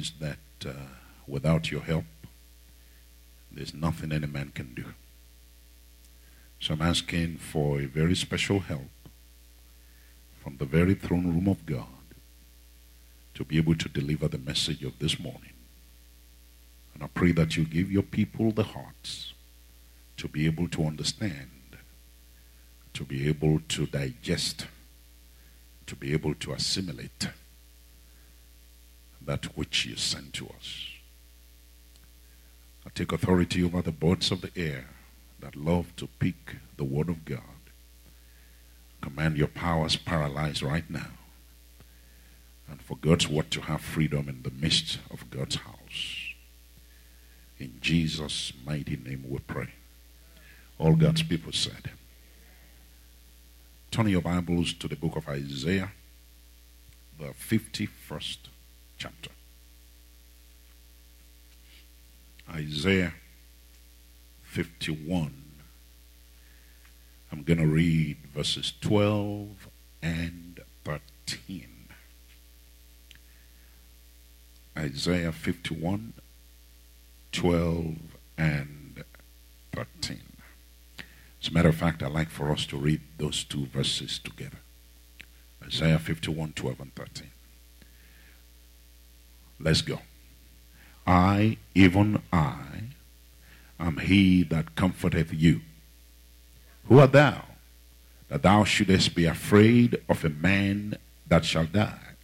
realize that uh, without your help, there's nothing any man can do. So I'm asking for a very special help from the very throne room of God to be able to deliver the message of this morning. And I pray that you give your people the hearts to be able to understand, to be able to digest, to be able to assimilate that which you sent to us. I take authority over the birds of the air that love to pick the word of God. Command your powers paralyzed right now. And for God's word to have freedom in the midst of God's house. In Jesus' mighty name we pray. All God's people said. Turn your Bibles to the book of Isaiah, the 51st chapter. Isaiah 51. I'm going to read verses 12 and 13. Isaiah 51, 12 and 13. As a matter of fact, I'd like for us to read those two verses together. Isaiah 51, 12 and 13. Let's go. I, even I, am he that comforteth you. Who art thou, that thou shouldest be afraid of a man that shall die,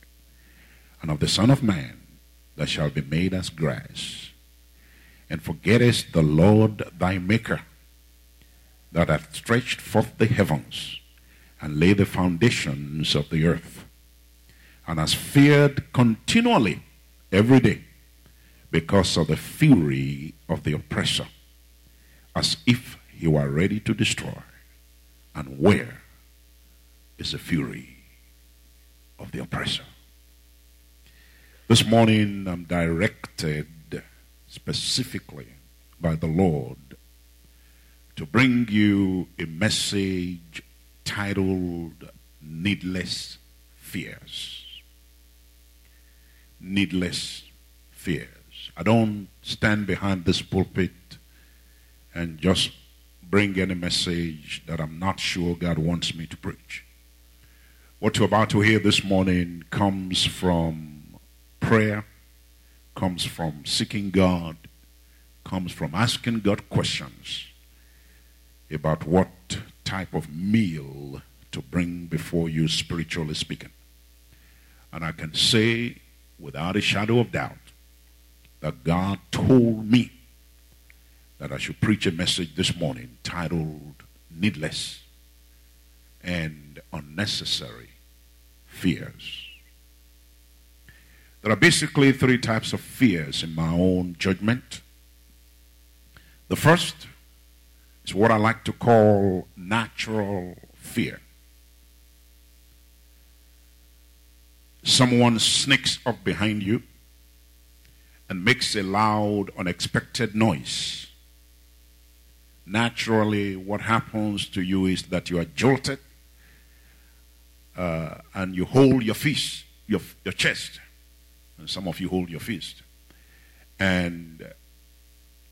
and of the Son of Man that shall be made as grass, and forgettest the Lord thy Maker, that hath stretched forth the heavens, and laid the foundations of the earth, and has feared continually every day because of the fury of the oppressor, as if he were ready to destroy. And where is the fury of the oppressor? This morning I'm directed specifically by the Lord to bring you a message titled Needless Fears. Needless Fears. I don't stand behind this pulpit and just bring any message that I'm not sure God wants me to preach. What you're about to hear this morning comes from prayer, comes from seeking God, comes from asking God questions about what type of meal to bring before you, spiritually speaking. And I can say without a shadow of doubt that God told me that I should preach a message this morning titled Needless and Unnecessary Fears. There are basically three types of fears in my own judgment. The first is what I like to call natural fear. Someone sneaks up behind you and makes a loud, unexpected noise. Naturally, what happens to you is that you are jolted uh, and you hold your fist, your, your chest. And some of you hold your fist. And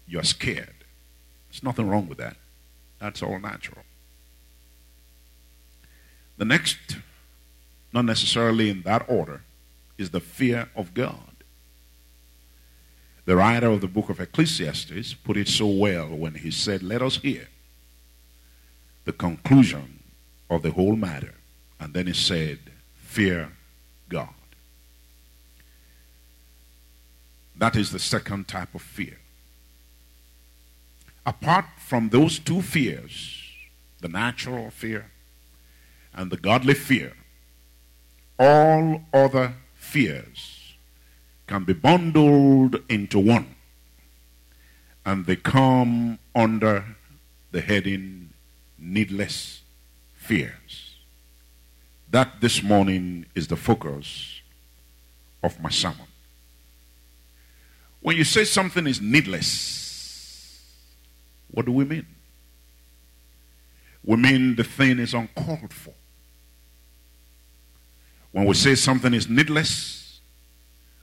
you're scared. There's nothing wrong with that. That's all natural. The next, not necessarily in that order, is the fear of God. The writer of the book of Ecclesiastes put it so well when he said, Let us hear the conclusion of the whole matter. And then he said, Fear God. That is the second type of fear. Apart from those two fears, the natural fear and the godly fear, all other fears can be bundled into one. And they come under the heading needless fears. That this morning is the focus of my sermon. When you say something is needless, what do we mean? We mean the thing is uncalled for. When we say something is needless,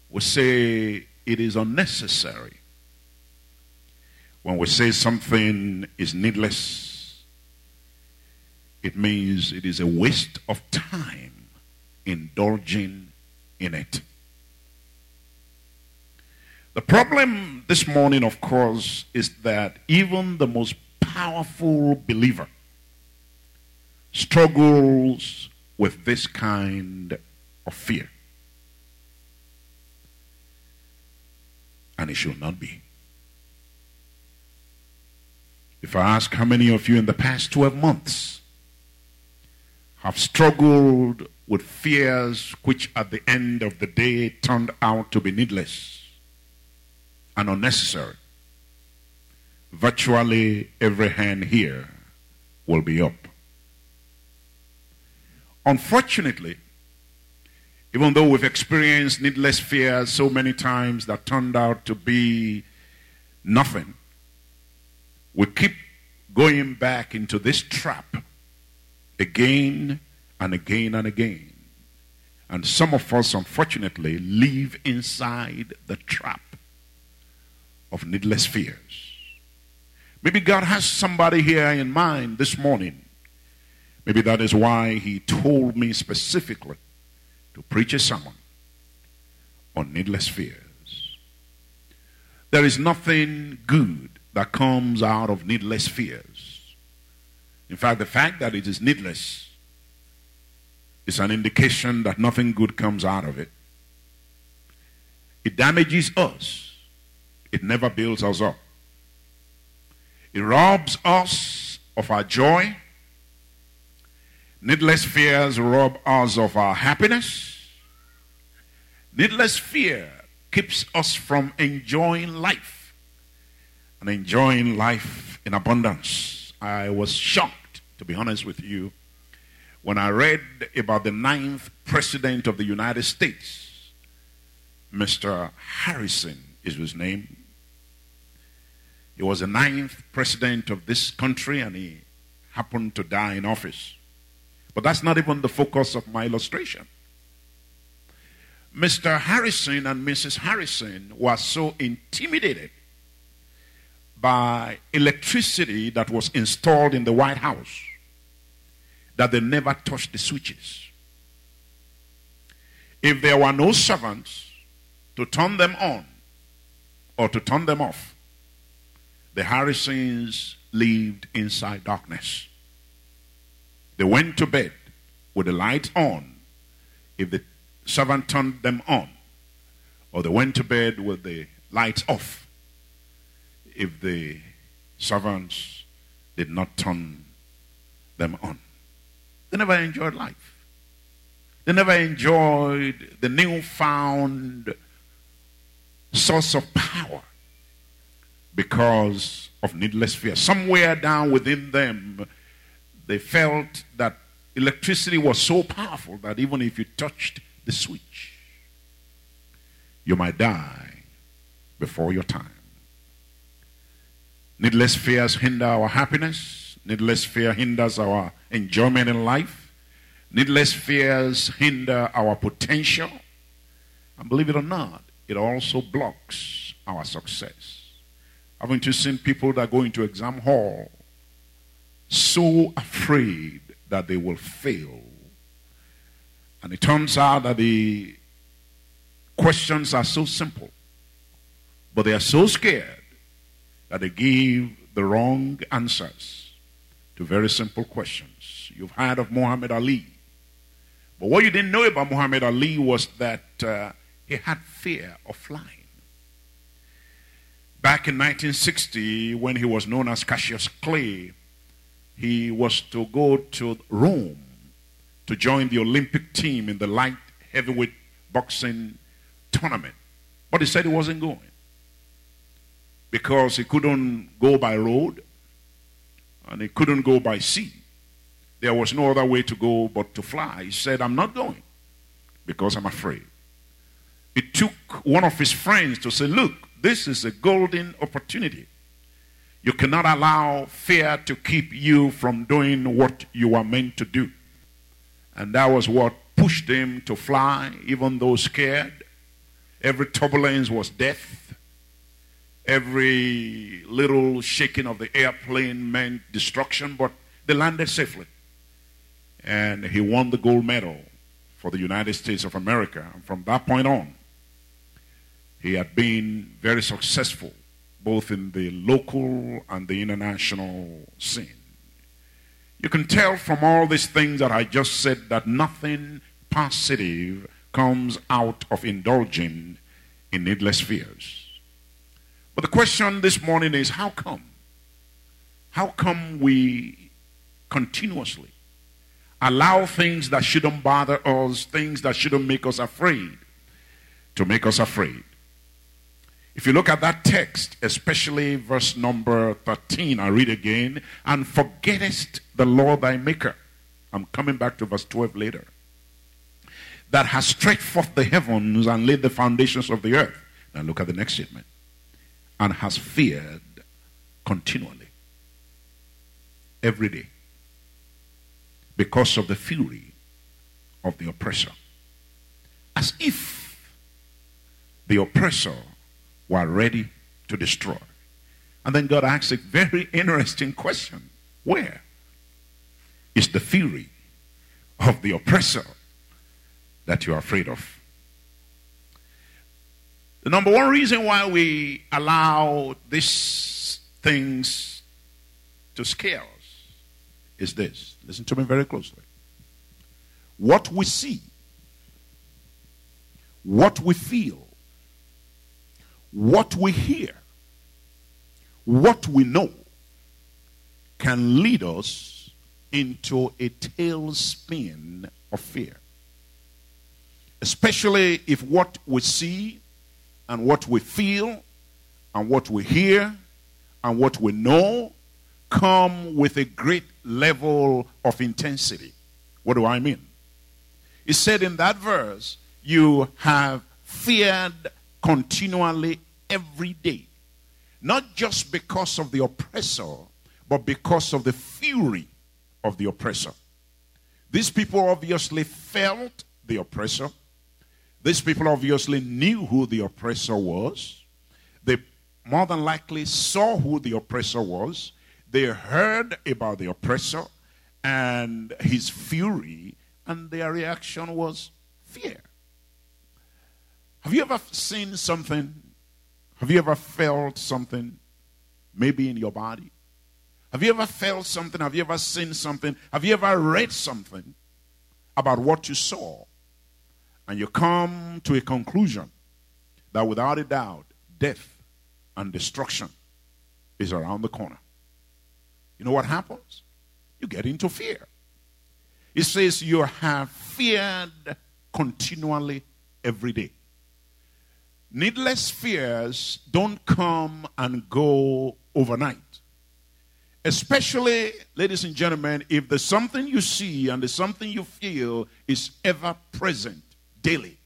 we say it is unnecessary. When we say something is needless, it means it is a waste of time indulging in it. The problem this morning, of course, is that even the most powerful believer struggles with this kind of fear. And it should not be. If I ask how many of you in the past 12 months have struggled with fears which at the end of the day turned out to be needless and unnecessary, virtually every hand here will be up. Unfortunately, even though we've experienced needless fears so many times that turned out to be nothing, we keep going back into this trap again and again and again. And some of us, unfortunately, live inside the trap of needless fears. Maybe God has somebody here in mind this morning. Maybe that is why He told me specifically to preach a sermon on needless fears. There is nothing good that comes out of needless fears. In fact, the fact that it is needless is an indication that nothing good comes out of it. It damages us, it never builds us up. It robs us of our joy. Needless fears rob us of our happiness. Needless fear keeps us from enjoying life and enjoying life in abundance. I was shocked, to be honest with you, when I read about the ninth president of the United States. Mr. Harrison is his name. He was the ninth president of this country and he happened to die in office. But that's not even the focus of my illustration. Mr. Harrison and Mrs. Harrison were so intimidated by electricity that was installed in the White House that they never touched the switches. If there were no servants to turn them on or to turn them off, the Harrisons lived inside darkness. They went to bed with the light on if the servant turned them on, or they went to bed with the lights off if the servants did not turn them on. They never enjoyed life. They never enjoyed the newfound source of power because of needless fear. Somewhere down within them, they felt that electricity was so powerful that even if you touched the switch, you might die before your time. Needless fears hinder our happiness. Needless fear hinders our enjoyment in life. Needless fears hinder our potential. And believe it or not, it also blocks our success. Haven't you seen people that go into exam hall so afraid that they will fail? And it turns out that the questions are so simple, but they are so scared that they give the wrong answers to very simple questions. You've heard of Muhammad Ali. But what you didn't know about Muhammad Ali was that uh, he had fear of flying. Back in 1960, when he was known as Cassius Clay, he was to go to Rome to join the Olympic team in the light heavyweight boxing tournament. But he said he wasn't going because he couldn't go by road and he couldn't go by sea. There was no other way to go but to fly. He said, I'm not going because I'm afraid. It took one of his friends to say, Look, this is a golden opportunity. You cannot allow fear to keep you from doing what you are meant to do. And that was what pushed him to fly, even though scared. Every turbulence was death. Every little shaking of the airplane meant destruction, but they landed safely. And he won the gold medal for the United States of America. And from that point on, he had been very successful both in the local and the international scene. You can tell from all these things that I just said that nothing positive comes out of indulging in needless fears. But the question this morning is how come? How come we continuously allow things that shouldn't bother us, things that shouldn't make us afraid, to make us afraid? If you look at that text, especially verse number 13, I read again, and forgettest the Lord thy maker. I'm coming back to verse 12 later. That has stretched forth the heavens and laid the foundations of the earth. Now look at the next statement. And has feared continually. Every day. Because of the fury of the oppressor. As if the oppressor were ready to destroy. And then God asks a very interesting question Where is the fury of the oppressor that you are afraid of? The number one reason why we allow these things to scare us is this. Listen to me very closely. What we see, what we feel, what we hear, what we know, can lead us into a tailspin of fear. Especially if what we see and what we feel and what we hear and what we know come with a great level of intensity. What do I mean? He said in that verse, You have feared continually every day. Not just because of the oppressor, but because of the fury of the oppressor. These people obviously felt the oppressor. These people obviously knew who the oppressor was. They more than likely saw who the oppressor was. They heard about the oppressor and his fury, and their reaction was fear. Have you ever seen something? Have you ever felt something maybe in your body? Have you ever felt something? Have you ever seen something? Have you ever read something about what you saw? And you come to a conclusion that without a doubt, death and destruction is around the corner. You know what happens? You get into fear. It says you have feared continually every day. Needless fears don't come and go overnight. Especially, ladies and gentlemen, if the something you see and the something you feel is ever present daily,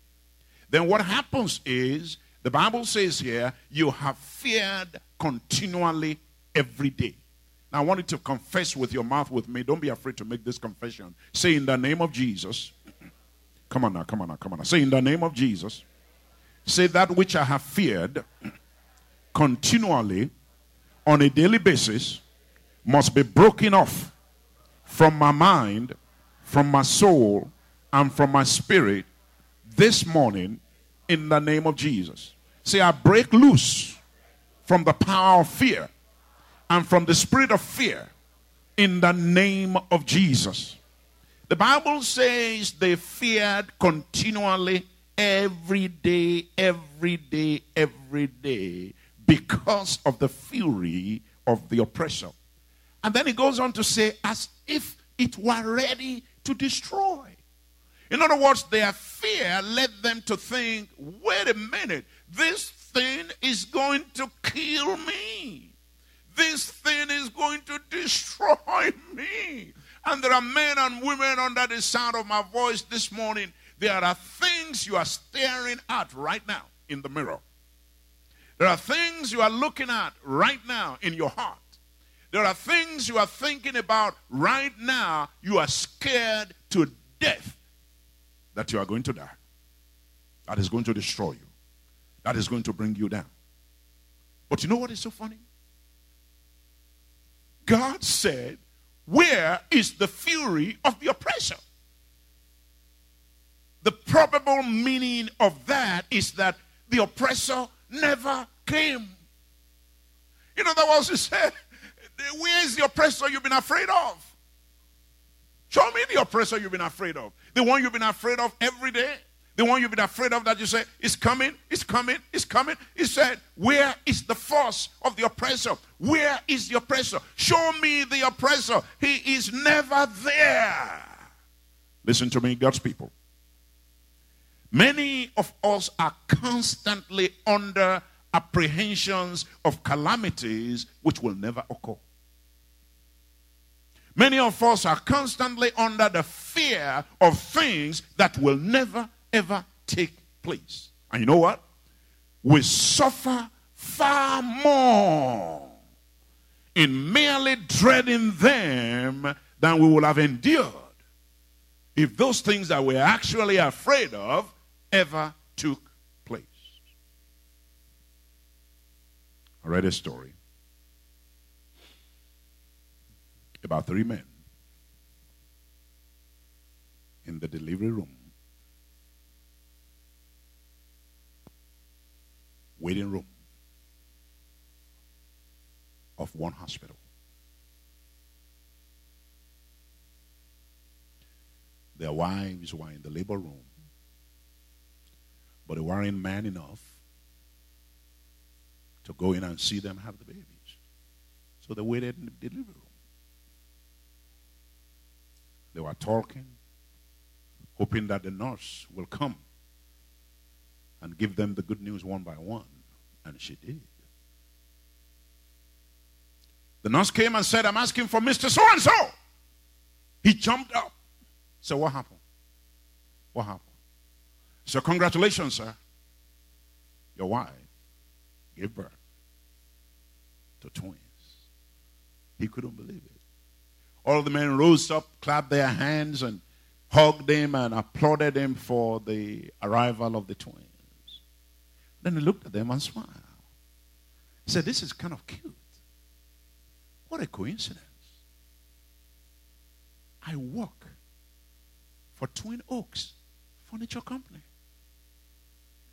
then what happens is the Bible says here, you have feared continually every day. Now, I want you to confess with your mouth with me. Don't be afraid to make this confession. Say, in the name of Jesus. Come on now, come on now, come on now. Say, in the name of Jesus. Say that which I have feared continually on a daily basis must be broken off from my mind, from my soul, and from my spirit this morning in the name of Jesus. Say, I break loose from the power of fear and from the spirit of fear in the name of Jesus. The Bible says they feared continually every day, every day, every day because of the fury of the oppressor. And then he goes on to say, as if it were ready to destroy. In other words, their fear led them to think, wait a minute, this thing is going to kill me. This thing is going to destroy me. And there are men and women under the sound of my voice this morning there are things you are staring at right now in the mirror. There are things you are looking at right now in your heart. There are things you are thinking about right now. You are scared to death that you are going to die. That is going to destroy you. that is going to bring you down. But you know what is so funny? God said, Where is the fury of the oppressor? The probable meaning of that is that the oppressor never came. In other words, he said, Where is the oppressor you've been afraid of? Show me the oppressor you've been afraid of. The one you've been afraid of every day. The one you've been afraid of that you say, is coming, is coming, is coming. He said, Where is the force of the oppressor? Where is the oppressor? Show me the oppressor. He is never there. Listen to me, God's people. Many of us are constantly under apprehensions of calamities which will never occur. Many of us are constantly under the fear of things that will never, ever take place. And you know what? We suffer far more in merely dreading them than we would have endured if those things that we're actually afraid of ever took place. I read a story about three men in the delivery room, waiting room of one hospital. Their wives were in the labor room, but they weren't man enough to go in and see them have the babies. So they waited in the delivery room. They were talking, hoping that the nurse will come and give them the good news one by one. And she did. The nurse came and said, I'm asking for Mr. So and so. He jumped up. So, what happened? What happened? So, congratulations, sir. Your wife gave birth to twins. He couldn't believe it. All the men rose up, clapped their hands, and hugged him and applauded him for the arrival of the twins. Then he looked at them and smiled. He said, This is kind of cute. What a coincidence. I work for Twin Oaks Furniture Company.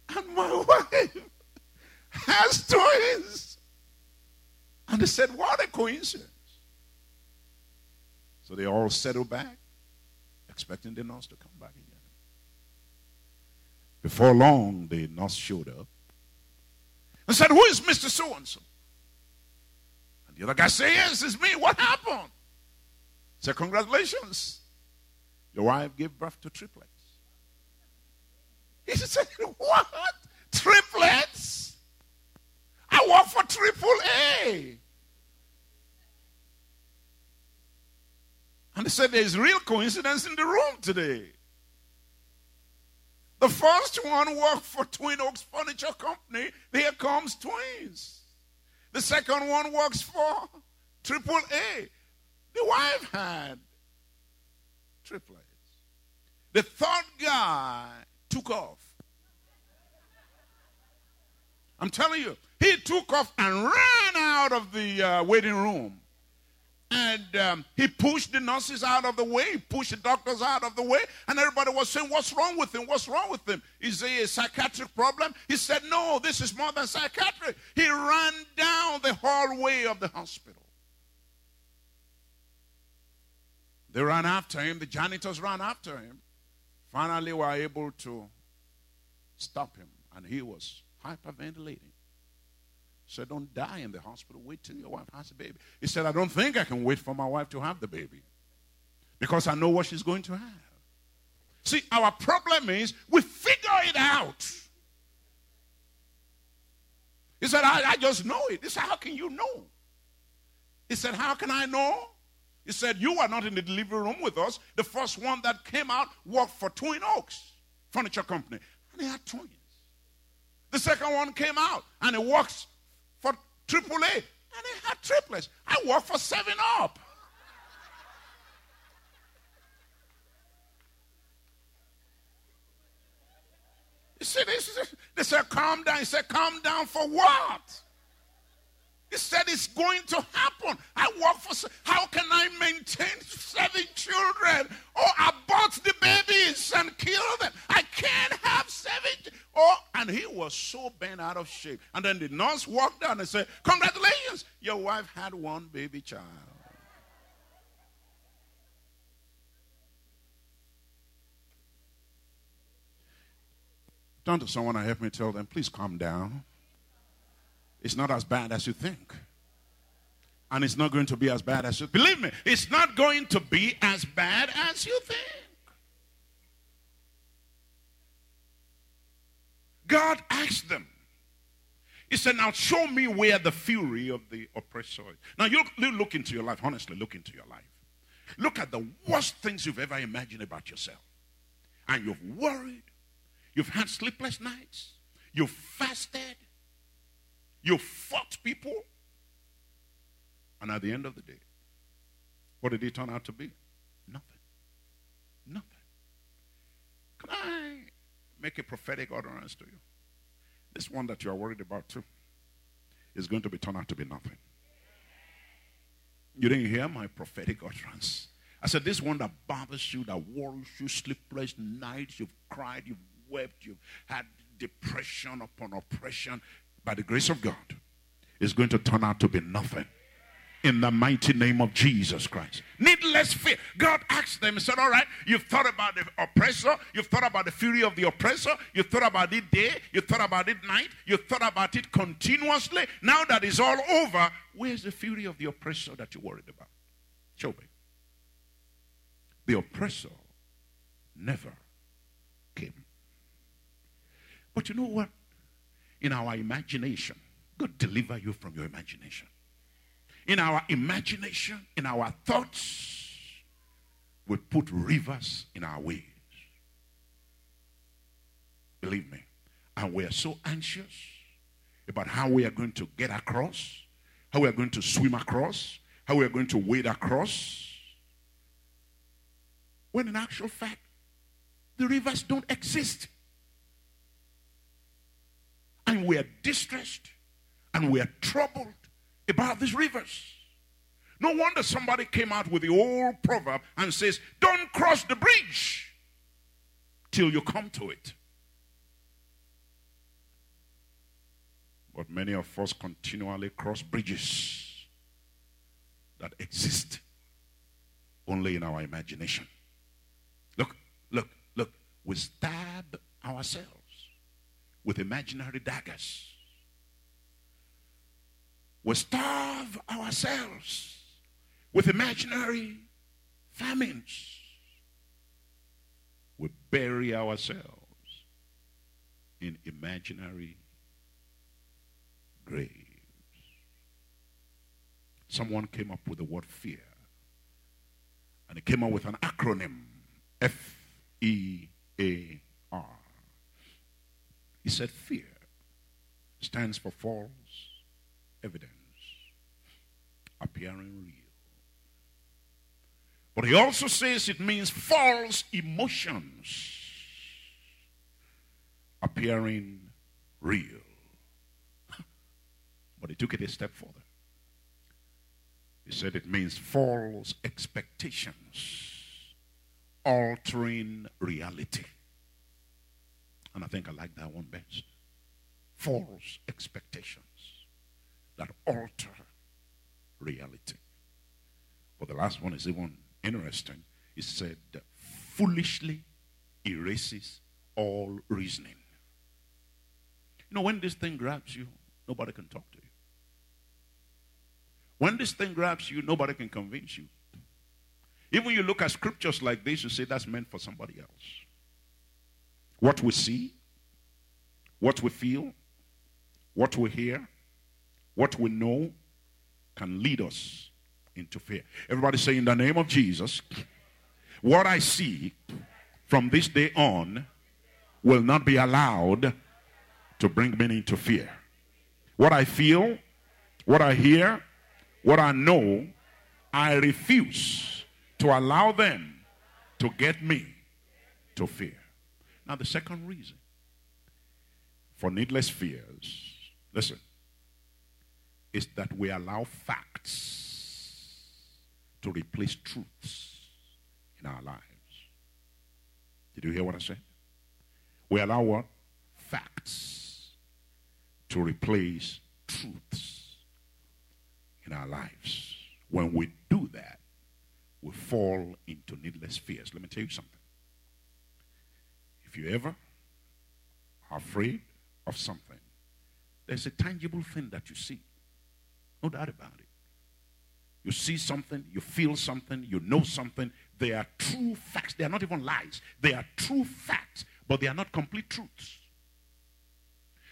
And my wife has twins. And they said, What a coincidence. So they all settled back, expecting the nurse to come back again. Before long, the nurse showed up and said, Who is Mr. So and so? And the other guy said, Yes, it's me. What happened? Said, Congratulations. Your wife gave birth to triplets. He said, What? Triplets? I work for triple A. And they said there's real coincidence in the room today. The first one worked for Twin Oaks Furniture Company. Here comes twins. The second one works for Triple A. The wife had triplets. The third guy took off. I'm telling you, he took off and ran out of the uh, waiting room. And um, he pushed the nurses out of the way, he pushed the doctors out of the way, and everybody was saying, What's wrong with him? What's wrong with him? Is he a psychiatric problem? He said, No, this is more than psychiatric. He ran down the hallway of the hospital. They ran after him, the janitors ran after him. Finally, we were able to stop him, and he was hyperventilating He said, Don't die in the hospital. Wait till your wife has a baby. He said, I don't think I can wait for my wife to have the baby because I know what she's going to have. See, our problem is we figure it out. He said, I, I just know it. He said, How can you know? He said, How can I know? He said, You were not in the delivery room with us. The first one that came out worked for Twin Oaks Furniture Company, and he had twins. The second one came out, and he works for triple A, and they had triplets. I work for 7 Up. You see, this is, They said, Calm down. He said, Calm down for what? He said it's going to happen. I work for. How can I maintain seven children or abort the babies and kill them? I can't have seven. Oh, and he was so bent out of shape. And then the nurse walked down and said, "Congratulations, your wife had one baby child." Turn to someone and help me tell them, please calm down. It's not as bad as you think. And it's not going to be as bad as you believe me, it's not going to be as bad as you think. God asked them. He said, Now show me where the fury of the oppressor is. Now you look into your life, honestly, look into your life. Look at the worst things you've ever imagined about yourself. And you've worried, you've had sleepless nights, you've fasted, you fought people. And at the end of the day, what did it turn out to be? Nothing. Nothing. Can I make a prophetic utterance to you? This one that you are worried about too is going to be turned out to be nothing. You didn't hear my prophetic utterance. I said, This one that bothers you, that worries you, sleepless nights, you've cried, you've wept, you've had depression upon oppression, by the grace of God, is going to turn out to be nothing. In the mighty name of Jesus Christ. Needless fear. God asked them, He said, All right, you've thought about the oppressor, you've thought about the fury of the oppressor, you've thought about it day, you've thought about it night, you've thought about it continuously. Now that it's all over, where's the fury of the oppressor that you're worried about? Show me. The oppressor never came. But you know what? In our imagination. God deliver you from your imagination. In our imagination, in our thoughts, we put rivers in our ways. Believe me. And we are so anxious about how we are going to get across, how we are going to swim across, how we are going to wade across. When in actual fact, the rivers don't exist and we are distressed and we are troubled about these rivers. No wonder somebody came out with the old proverb and says, Don't cross the bridge till you come to it. But many of us continually cross bridges that exist only in our imagination. Look, look, look. We stab ourselves with imaginary daggers. We starve ourselves with imaginary famines. We bury ourselves in imaginary graves. Someone came up with the word fear. And he came up with an acronym F E A. He said fear stands for false evidence appearing real. But he also says it means false emotions appearing real. But he took it a step further. He said it means false expectations altering reality. And I think I like that one best. False expectations that alter reality. But the last one is even interesting. It said, foolishly erases all reasoning. You know, when this thing grabs you, nobody can talk to you. When this thing grabs you, nobody can convince you. Even you look at scriptures like this, you say that's meant for somebody else. What we see, what we feel, what we hear, what we know can lead us into fear. Everybody say, In the name of Jesus, what I see from this day on will not be allowed to bring me into fear. What I feel, what I hear, what I know, I refuse to allow them to get me to fear. Now, the second reason for needless fears, listen, is that we allow facts to replace truths in our lives. Did you hear what I said? We allow what? Facts to replace truths in our lives. When we do that, we fall into needless fears. Let me tell you something. If you ever are afraid of something, there's a tangible thing that you see. No doubt about it. You see something, you feel something, you know something. They are true facts. They are not even lies. They are true facts, but they are not complete truths.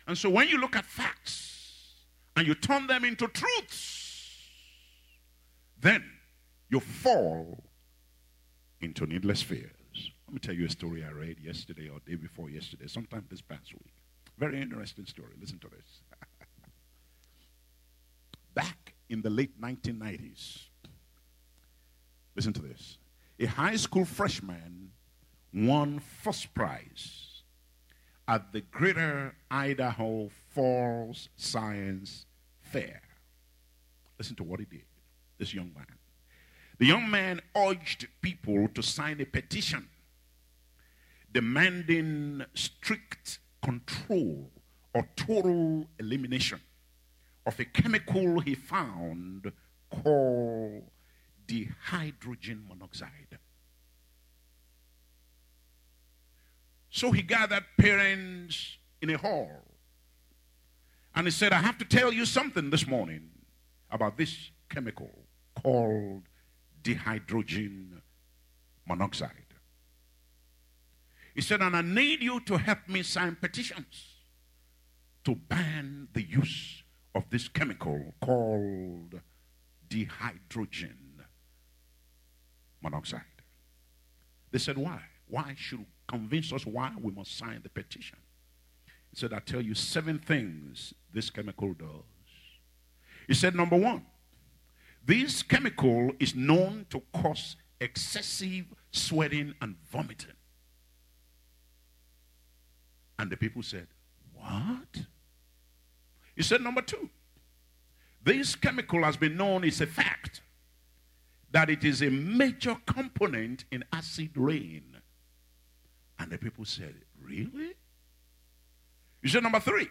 And so when you look at facts and you turn them into truths, then you fall into needless fears. Let me tell you a story I read yesterday or day before yesterday, sometime this past week. Very interesting story. Listen to this. Back in the late 1990s, listen to this. A high school freshman won first prize at the Greater Idaho Falls Science Fair. Listen to what he did, this young man. The young man urged people to sign a petition demanding strict control or total elimination of a chemical he found called dihydrogen monoxide. So he gathered parents in a hall and he said, I have to tell you something this morning about this chemical called dihydrogen monoxide. He said, and I need you to help me sign petitions to ban the use of this chemical called dihydrogen monoxide. They said, why? Why should convince us why we must sign the petition? He said, I tell you seven things this chemical does. He said, number one, this chemical is known to cause excessive sweating and vomiting. And the people said, What? He said, Number two, this chemical has been known, it's a fact, that it is a major component in acid rain. And the people said, Really? He said, Number three,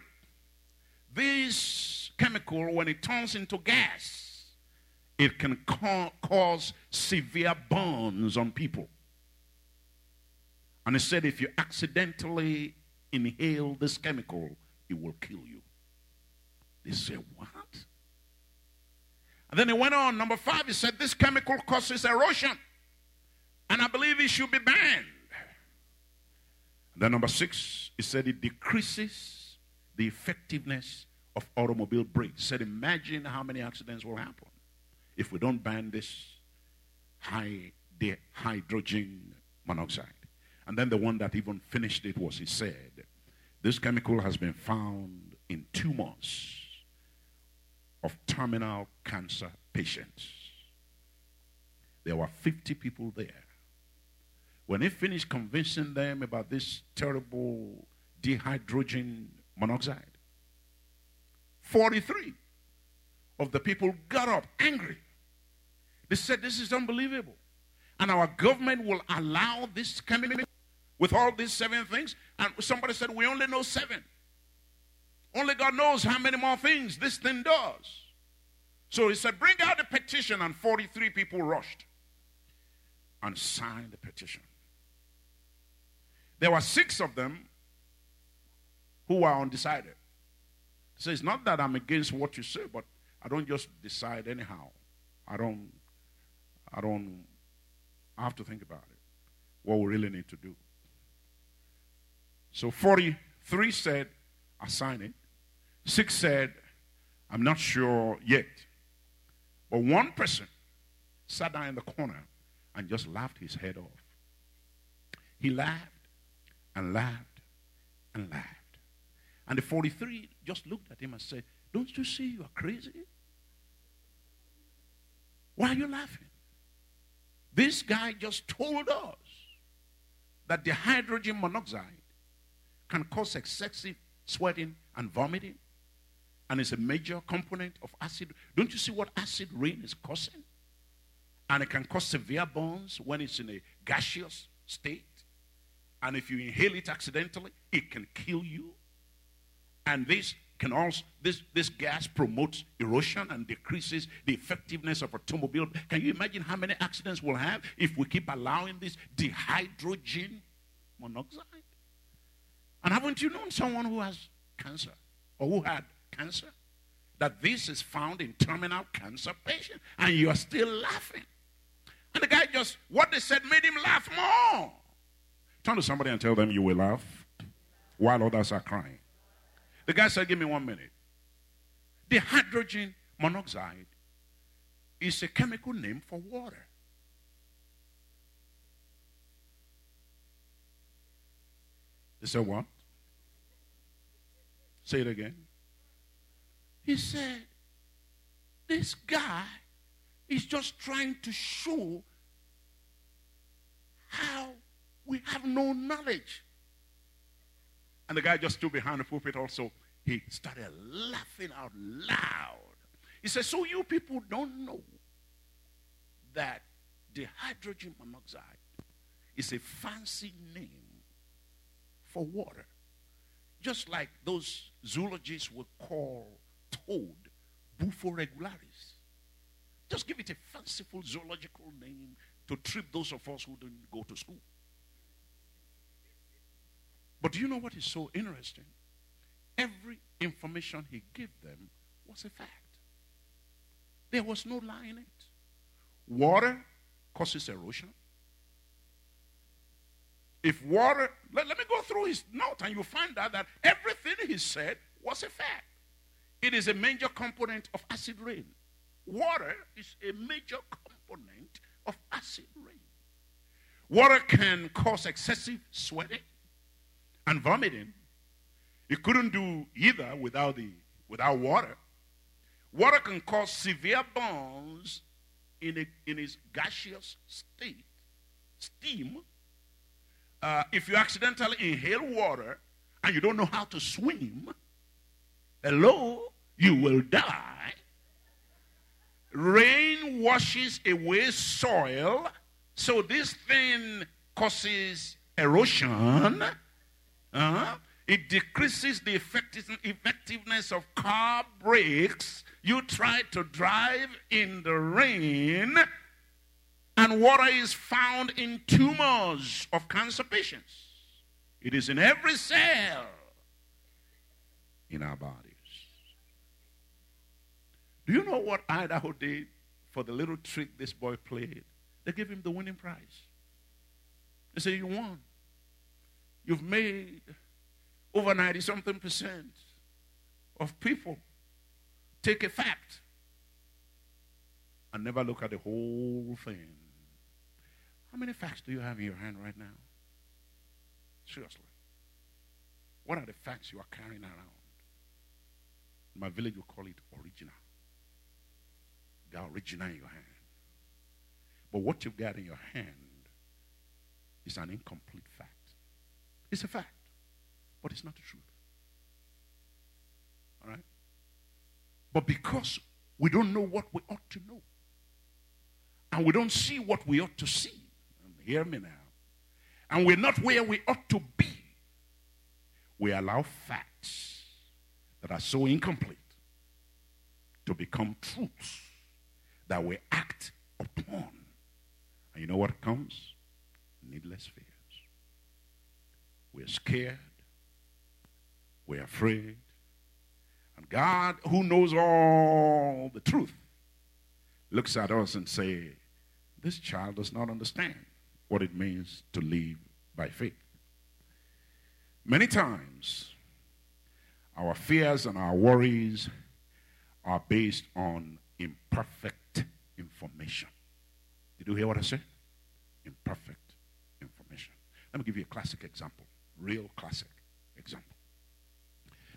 this chemical, when it turns into gas, it can ca- cause severe burns on people. And he said, if you accidentally inhale this chemical, it will kill you. They said, What? And then he went on. Number five, he said, This chemical causes erosion. And I believe it should be banned. And then number six, he said it decreases the effectiveness of automobile brakes. He said, Imagine how many accidents will happen if we don't ban this high hydrogen monoxide. And then the one that even finished it was he said, This chemical has been found in tumors of terminal cancer patients. There were 50 people there. When he finished convincing them about this terrible dihydrogen monoxide, 43 of the people got up angry. They said, This is unbelievable. And our government will allow this chemical with all these seven things. And somebody said, We only know seven. Only God knows how many more things this thing does. So he said, Bring out the petition. And 43 people rushed and signed the petition. There were six of them who were undecided. So it's not that I'm against what you say, but I don't just decide anyhow. I don't, I don't, I have to think about it. What we really need to do. So 43 said, I sign it. Six said, I'm not sure yet. But one person sat down in the corner and just laughed his head off. He laughed and laughed and laughed. And the 43 just looked at him and said, Don't you see you are crazy? Why are you laughing? This guy just told us that the hydrogen monoxide can cause excessive sweating, and vomiting. And it's a major component of acid. Don't you see what acid rain is causing? And it can cause severe burns when it's in a gaseous state. And if you inhale it accidentally, it can kill you. And this can also this this gas promotes erosion and decreases the effectiveness of automobile. Can you imagine how many accidents we'll have if we keep allowing this dihydrogen monoxide? And haven't you known someone who has cancer or who had cancer? That this is found in terminal cancer patients, and you are still laughing. And the guy just, what they said made him laugh more. Turn to somebody and tell them you will laugh while others are crying. The guy said, Give me one minute. Dihydrogen monoxide is a chemical name for water. He said, What? Say it again. He said, This guy is just trying to show how we have no knowledge. And the guy just stood behind the pulpit also. He started laughing out loud. He said, So you people don't know that the hydrogen monoxide is a fancy name for water. Just like those zoologists would call toad Bufo regularis. Just give it a fanciful zoological name to trip those of us who didn't go to school. But do you know what is so interesting? Every information he gave them was a fact. There was no lie in it. Water causes erosion. If water, let, let me go through his note and you find out that everything he said was a fact. It is a major component of acid rain. Water is a major component of acid rain. Water can cause excessive sweating and vomiting. It couldn't do either without, the, without water. Water can cause severe burns in, a, in its gaseous state, steam, uh, if you accidentally inhale water and you don't know how to swim, hello, you will die. Rain washes away soil, so this thing causes erosion. Uh-huh. It decreases the effectiveness of car brakes. You try to drive in the rain and water is found in tumors of cancer patients. It is in every cell in our bodies. Do you know what Idaho did for the little trick this boy played? They gave him the winning prize. They said, You won. You've made over 90 something percent of people take a fact and never look at the whole thing. How many facts do you have in your hand right now? Seriously. What are the facts you are carrying around? In my village, we call it original. The original in your hand. But what you've got in your hand is an incomplete fact. It's a fact, but it's not the truth. All right? But because we don't know what we ought to know, and we don't see what we ought to see, Hear me now. And we're not where we ought to be. We allow facts that are so incomplete to become truths that we act upon. And you know what comes? Needless fears. We're scared. We're afraid. And God, who knows all the truth, looks at us and say, this child does not understand what it means to live by faith. Many times, our fears and our worries are based on imperfect information. Did you hear what I said? Imperfect information. Let me give you a classic example, real classic example.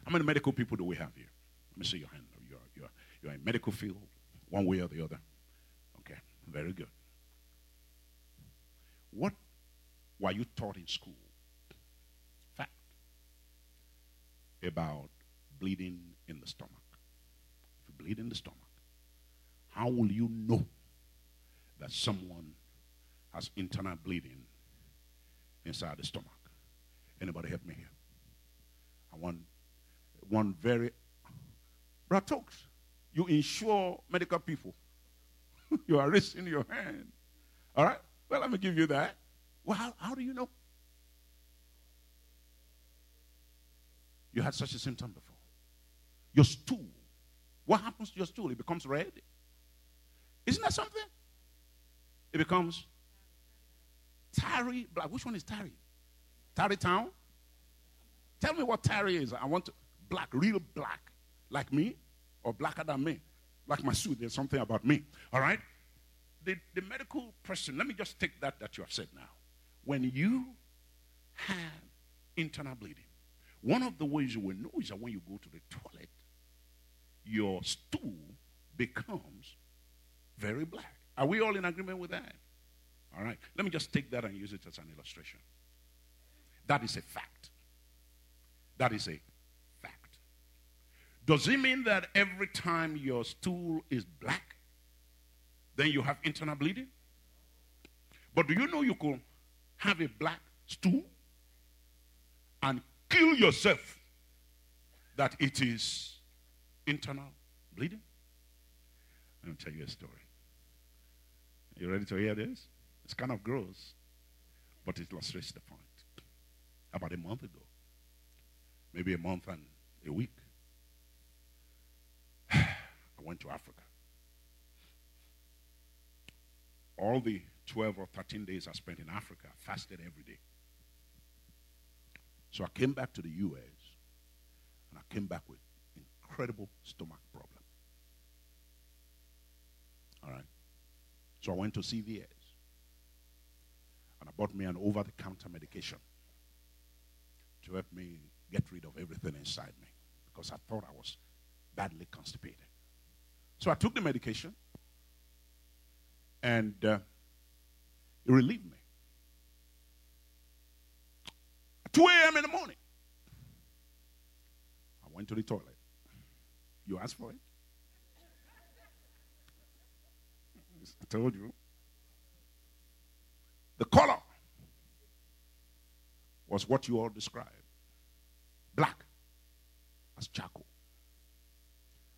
How many medical people do we have here? Let me see your hand. You're, you're, you're in medical field, one way or the other. Okay, very good. What were you taught in school? Fact. about bleeding in the stomach. If you bleed in the stomach, how will you know that someone has internal bleeding inside the stomach? Anybody help me here? I want one very Ratokes. You insure medical people. you are raising your hand. All right? Well, let me give you that. Well, how, how do you know? You had such a symptom before. Your stool. What happens to your stool? It becomes red. Isn't that something? It becomes tarry black. Which one is tarry? Tarry town? Tell me what tarry is. I want to, black, real black, like me, or blacker than me, like my suit. There's something about me. All right. The, the medical person. Let me just take that that you have said now. When you have internal bleeding, one of the ways you will know is that when you go to the toilet, your stool becomes very black. Are we all in agreement with that? All right. Let me just take that and use it as an illustration. That is a fact. That is a fact. Does it mean that every time your stool is black, then you have internal bleeding? But do you know you could have a black stool and kill yourself that it is internal bleeding? Let me tell you a story. You ready to hear this? It's kind of gross, but it illustrates the point. About a month ago, maybe a month and a week, I went to Africa. All the 12 or 13 days I spent in Africa, I fasted every day. So I came back to the U.S. and I came back with incredible stomach problem. All right. So I went to CVS and I bought me an over-the-counter medication to help me get rid of everything inside me because I thought I was badly constipated. So I took the medication and uh, it relieved me. 2 a.m. in the morning. I went to the toilet. You asked for it? I told you. The color was what you all described black as charcoal.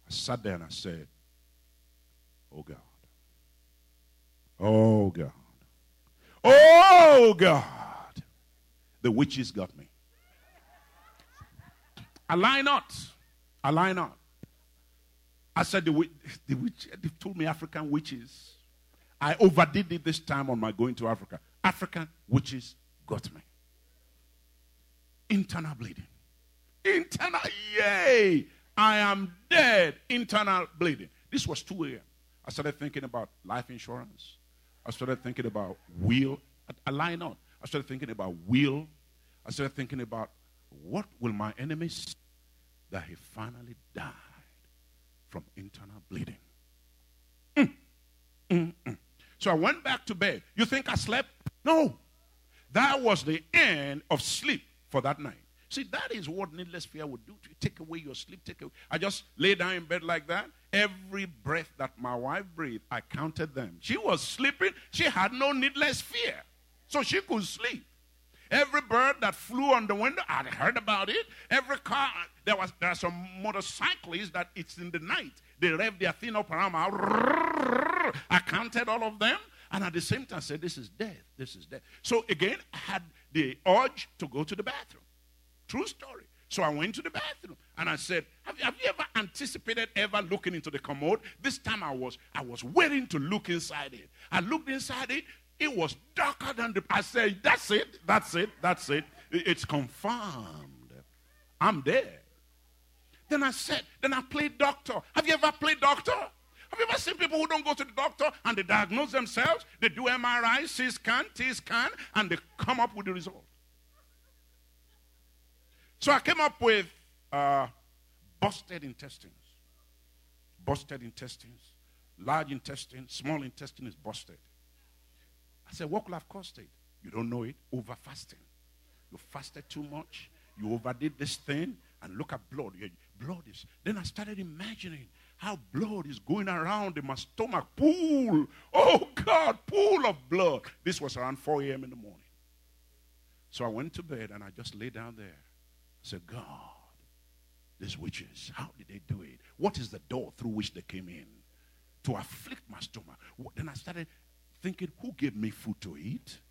I sat there and I said, Oh God. Oh God. Oh God. The witches got me. I lie not. I lie not. I said the, the witch, they told me African witches. I overdid it this time on my going to Africa. African witches got me. Internal bleeding. Internal, yay! I am dead. Internal bleeding. This was 2 a.m. I started thinking about life insurance. I started thinking about will. I, I lie not. I started thinking about will. I started thinking about what will my enemies that he finally died from internal bleeding. Mm. Mm, mm. So I went back to bed. You think I slept? No. That was the end of sleep for that night. See, that is what needless fear would do to you. Take away your sleep. Take away. I just lay down in bed like that. Every breath that my wife breathed, I counted them. She was sleeping. She had no needless fear. So she could sleep. Every bird that flew on the window, I'd heard about it. Every car, there was there are some motorcyclists that it's in the night. They rev their thing up. I counted all of them. And at the same time, I said, This is death. This is death. So again, I had the urge to go to the bathroom. True story. So I went to the bathroom and I said, have, have, you ever anticipated ever looking into the commode? This time I was I was waiting to look inside it. I looked inside it. It was darker than the. I said, That's it. That's it. That's it. It's confirmed. I'm there. Then I said, Then I played doctor. Have you ever played doctor? Have you ever seen people who don't go to the doctor and they diagnose themselves? They do MRI, CT scan, T scan, and they come up with the result. So I came up with uh, busted intestines. Busted intestines. Large intestine, small intestine is busted. I said, What could have caused it? You don't know it. Over fasting. You fasted too much. You overdid this thing. and look at blood. Blood is. Then I started imagining how blood is going around in my stomach. Pool. Oh God, pool of blood. This was around 4 a.m. in the morning. So I went to bed and I just lay down there. Said, God, these witches, how did they do it? What is the door through which they came in to afflict my stomach? Then I started thinking, who gave me food to eat?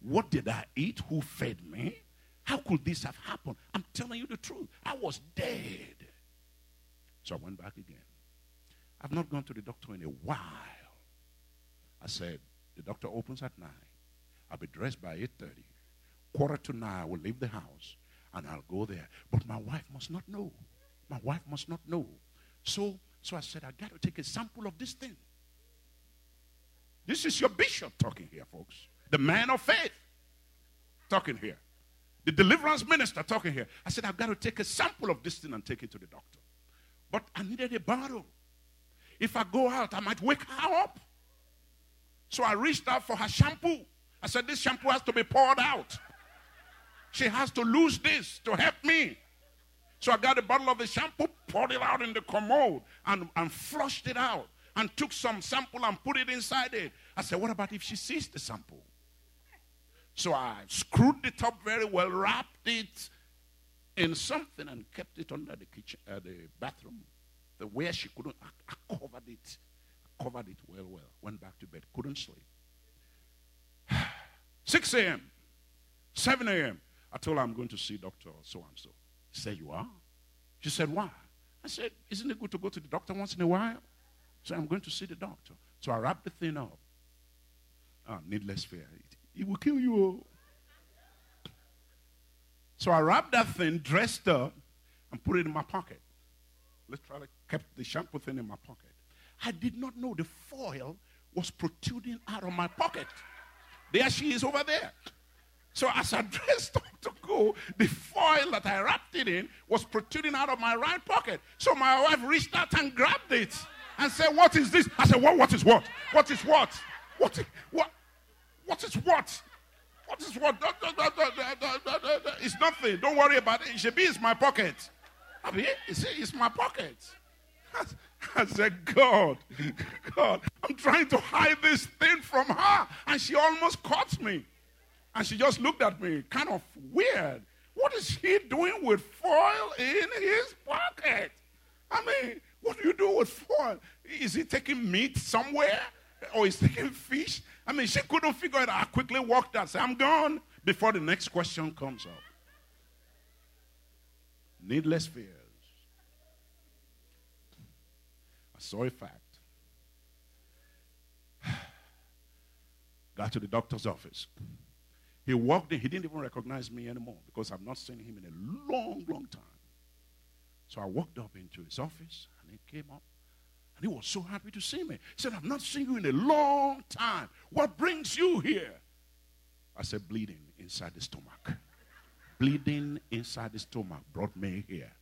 What did I eat? Who fed me? How could this have happened? I'm telling you the truth. I was dead. So I went back again. I've not gone to the doctor in a while. I said, the doctor opens at 9. I'll be dressed by 8.30. Quarter to 9, I will leave the house and I'll go there. But my wife must not know. My wife must not know. So, so I said, I got to take a sample of this thing. This is your bishop talking here, folks. The man of faith talking here. The deliverance minister talking here. I said, I've got to take a sample of this thing and take it to the doctor. But I needed a bottle. If I go out, I might wake her up. So I reached out for her shampoo. I said, This shampoo has to be poured out. She has to lose this to help me. So I got a bottle of the shampoo, poured it out in the commode, and, and flushed it out, and took some sample and put it inside it. I said, What about if she sees the sample? So I screwed it up very well, wrapped it in something, and kept it under the kitchen, uh, the bathroom, the where she couldn't. I, I covered it, covered it well, well. Went back to bed, couldn't sleep. 6 a.m., 7 a.m. I told her I'm going to see Doctor so and so. She said, You are? She said, Why? I said, Isn't it good to go to the doctor once in a while? So I'm going to see the doctor. So I wrapped the thing up. Oh, needless fear. It, it will kill you. So I wrapped that thing, dressed up, and put it in my pocket. Literally kept the shampoo thing in my pocket. I did not know the foil was protruding out of my pocket. There she is over there. So as I dressed up to go, the foil that I wrapped it in was protruding out of my right pocket. So my wife reached out and grabbed it and said, What is this? I said, What what is what? What is what? What is what? What is what? What is what? It's nothing. Don't worry about it. It should be it's my pocket. I mean, it's, it's my pocket. I said, God, God, I'm trying to hide this thing from her. And she almost caught me. And she just looked at me, kind of weird. What is he doing with foil in his pocket? I mean, what do you do with foil? Is he taking meat somewhere? Or is he taking fish? I mean, she couldn't figure it out. I quickly walked out, said, I'm gone before the next question comes up. Needless fears. I saw a fact. Got to the doctor's office. He walked in, he didn't even recognize me anymore because I've not seen him in a long, long time. So I walked up into his office and he came up and he was so happy to see me. He said, I've not seen you in a long time. What brings you here? I said, bleeding inside the stomach. bleeding inside the stomach brought me here.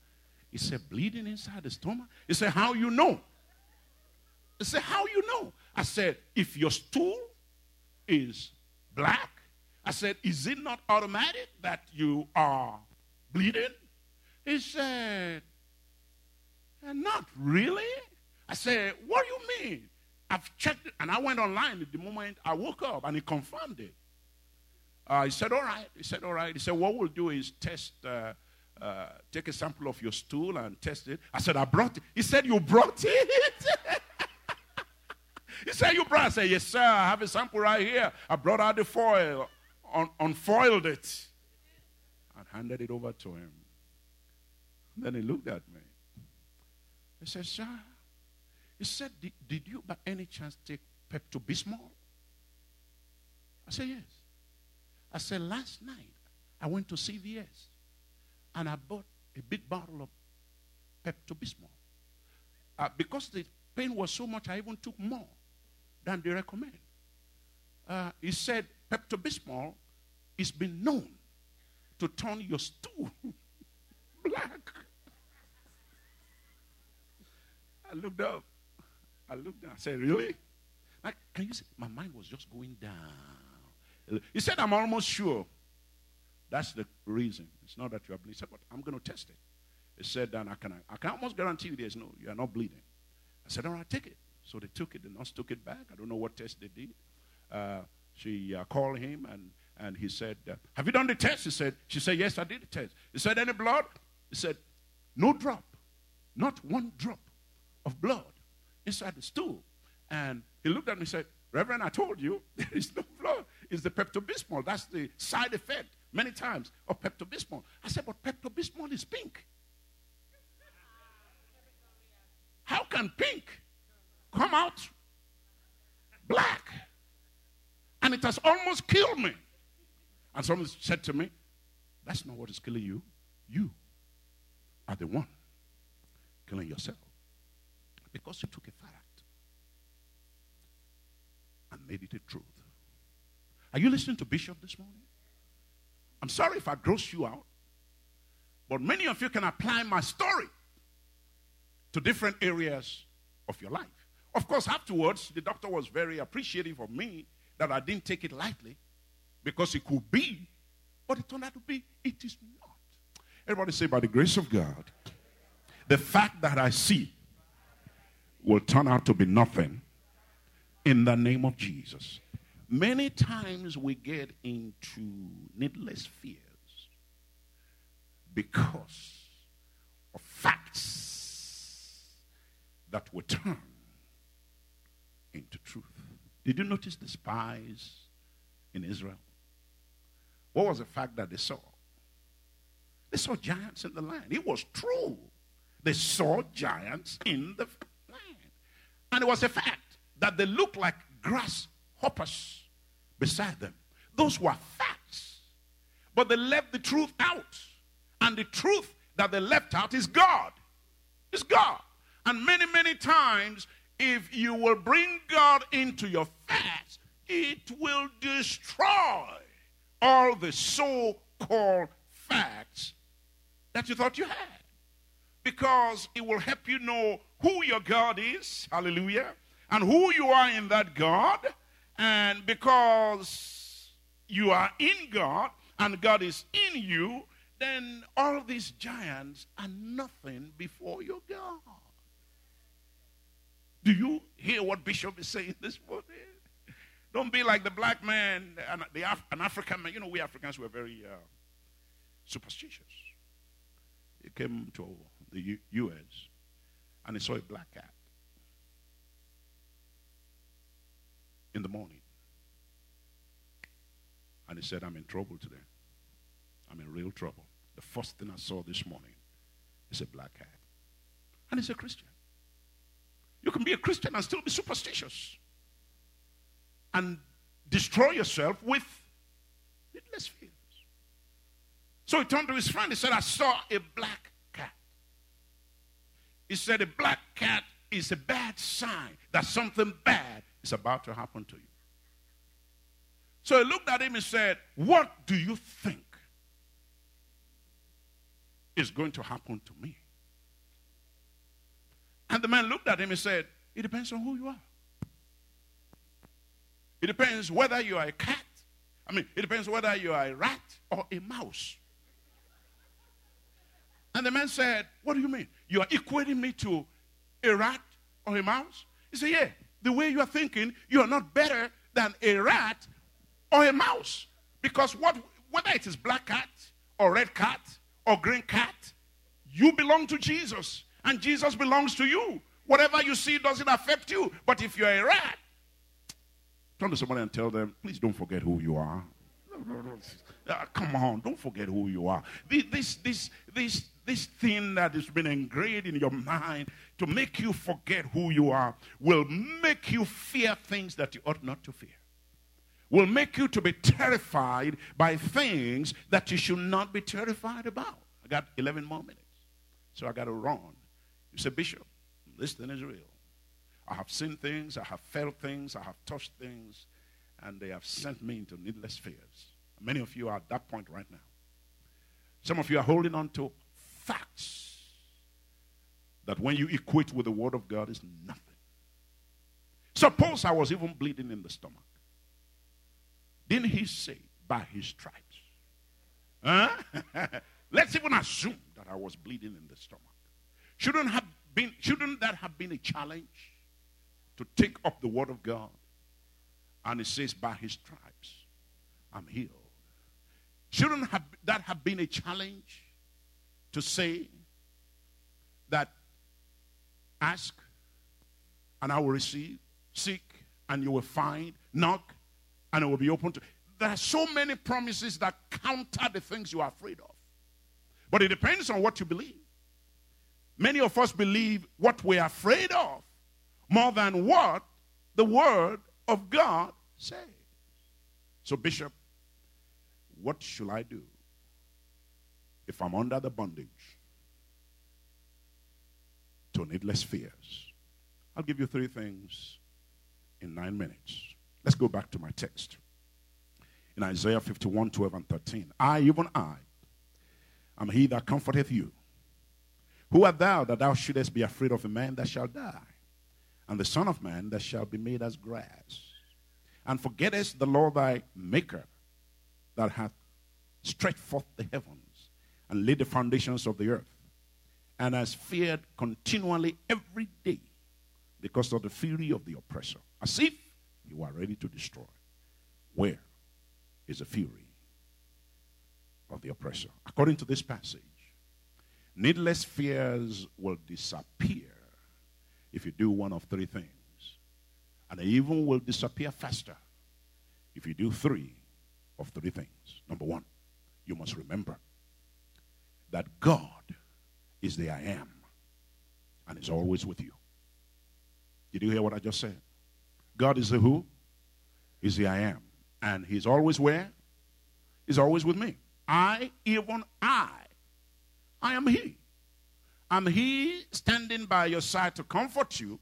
He said, bleeding inside the stomach? He said, how you know? He said, how you know? I said, if your stool is black I said, Is it not automatic that you are bleeding? He said, Not really. I said, What do you mean? I've checked it. And I went online at the moment I woke up and he confirmed it. Uh, he said, All right. He said, All right. He said, What we'll do is test, uh, uh, take a sample of your stool and test it. I said, I brought it. He said, You brought it? he said, You brought it? I said, Yes, sir. I have a sample right here. I brought out the foil un- unfoiled it and handed it over to him. Then he looked at me. He said, Sir, he said, Did, did you by any chance take Pepto Bismol? I said, Yes. I said, Last night I went to CVS and I bought a big bottle of Pepto Bismol. Uh, because the pain was so much, I even took more than they recommend. Uh, he said, Pepto Bismol it's been known to turn your stool black. I looked up. I looked down. I said, Really? Like, can you see? My mind was just going down. He said, I'm almost sure that's the reason. It's not that you are bleeding. "said but I'm going to test it. He said, then I can, I can almost guarantee you there's no, you are not bleeding. I said, all right, take it. So they took it. The nurse took it back. I don't know what test they did. Uh, she uh, called him and, and he said, uh, have you done the test? He said, she said, yes, I did the test. He said, any blood? He said, no drop. Not one drop of blood inside the stool. And he looked at me and said, Reverend, I told you there is no blood. It's the Pepto-Bismol. That's the side effect many times of Pepto-Bismol. I said, but Pepto-Bismol is pink. How can pink come out black? And it has almost killed me. And someone said to me, That's not what is killing you. You are the one killing yourself. Because you took a fact and made it a truth. Are you listening to Bishop this morning? I'm sorry if I gross you out, but many of you can apply my story to different areas of your life. Of course, afterwards, the doctor was very appreciative of me that I didn't take it lightly because it could be, but it turned out to be, it is not. Everybody say, by the grace of God, the fact that I see will turn out to be nothing in the name of Jesus. Many times we get into needless fears because of facts that were turned into truth. Did you notice the spies in Israel? What was the fact that they saw? They saw giants in the land. It was true. They saw giants in the land. And it was a fact that they looked like grasshoppers beside them. Those were facts. But they left the truth out. And the truth that they left out is God. It's God. And many, many times, if you will bring God into your fast, it will destroy all the so called facts that you thought you had. Because it will help you know who your God is, hallelujah, and who you are in that God. And because you are in God and God is in you, then all these giants are nothing before your God. Do you hear what Bishop is saying this morning? Don't be like the black man, and the Af- an African man. You know, we Africans were very uh, superstitious. He came to the U.S. and he saw a black cat in the morning. And he said, I'm in trouble today. I'm in real trouble. The first thing I saw this morning is a black cat. And he's a Christian. You can be a Christian and still be superstitious and destroy yourself with needless fears. So he turned to his friend. He said, I saw a black cat. He said, A black cat is a bad sign that something bad is about to happen to you. So he looked at him and said, What do you think is going to happen to me? And the man looked at him and said, It depends on who you are. It depends whether you are a cat. I mean, it depends whether you are a rat or a mouse. And the man said, What do you mean? You are equating me to a rat or a mouse? He said, Yeah, the way you are thinking, you are not better than a rat or a mouse. Because what, whether it is black cat or red cat or green cat, you belong to Jesus and Jesus belongs to you. Whatever you see doesn't affect you. But if you're a rat, turn to somebody and tell them, please don't forget who you are. Uh, come on, don't forget who you are. This, this, this, this, thing that has been engraved in your mind to make you forget who you are will make you fear things that you ought not to fear. Will make you to be terrified by things that you should not be terrified about. I got 11 more minutes, so I got to run. You say, Bishop, this thing is real. I have seen things, I have felt things, I have touched things, and they have sent me into needless fears. Many of you are at that point right now. Some of you are holding on to facts that when you equate with the Word of God is nothing. Suppose I was even bleeding in the stomach. Didn't he say, by his stripes? Huh? Let's even assume that that I was bleeding in the stomach. Shouldn't have been shouldn't that have been a challenge to take up the word of God? And it says, by his stripes, I'm healed. Shouldn't have, that have been a challenge to say that ask and I will receive, seek and you will find, knock and it will be open to. There are so many promises that counter the things you are afraid of. But it depends on what you believe. Many of us believe what we're afraid of more than what the word of God says. So, Bishop, what should I do if I'm under the bondage to needless fears? I'll give you three things in nine minutes. Let's go back to my text. In Isaiah 51 12 and 13. I, even I, am he that comforteth you. Who art thou that thou shouldest be afraid of a man that shall die, and the Son of Man that shall be made as grass? And forgettest the Lord thy Maker that hath stretched forth the heavens and laid the foundations of the earth, and has feared continually every day because of the fury of the oppressor, as if he were ready to destroy. Where is the fury of the oppressor? According to this passage, needless fears will disappear if you do one of three things. And they even will disappear faster if you do three of three things. Number one, you must remember that God is the I am and is always with you. Did you hear what I just said? God is the who? Is the I am. And he's always where? He's always with me. I, even I, I am he. I'm he standing by your side to comfort you.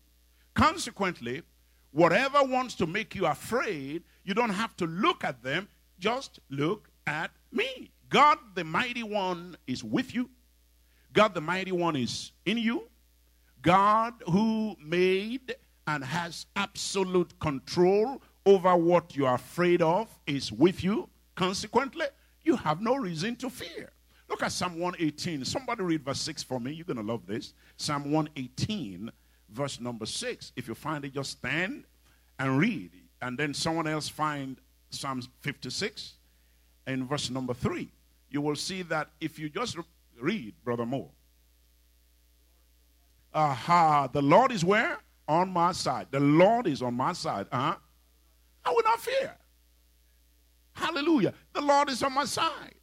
Consequently, whatever wants to make you afraid, you don't have to look at them. Just look at me. God, the mighty one, is with you. God, the mighty one, is in you. God, who made and has absolute control over what you are afraid of, is with you. Consequently, you have no reason to fear. Look at Psalm 118. Somebody read verse 6 for me. You're going to love this. Psalm 118, verse number 6. If you find it, just stand and read. And then someone else find Psalm 56 and verse number 3. You will see that if you just read, Brother Moore. Aha, the Lord is where? On my side. The Lord is on my side. Uh-huh. I will not fear. Hallelujah. The Lord is on my side.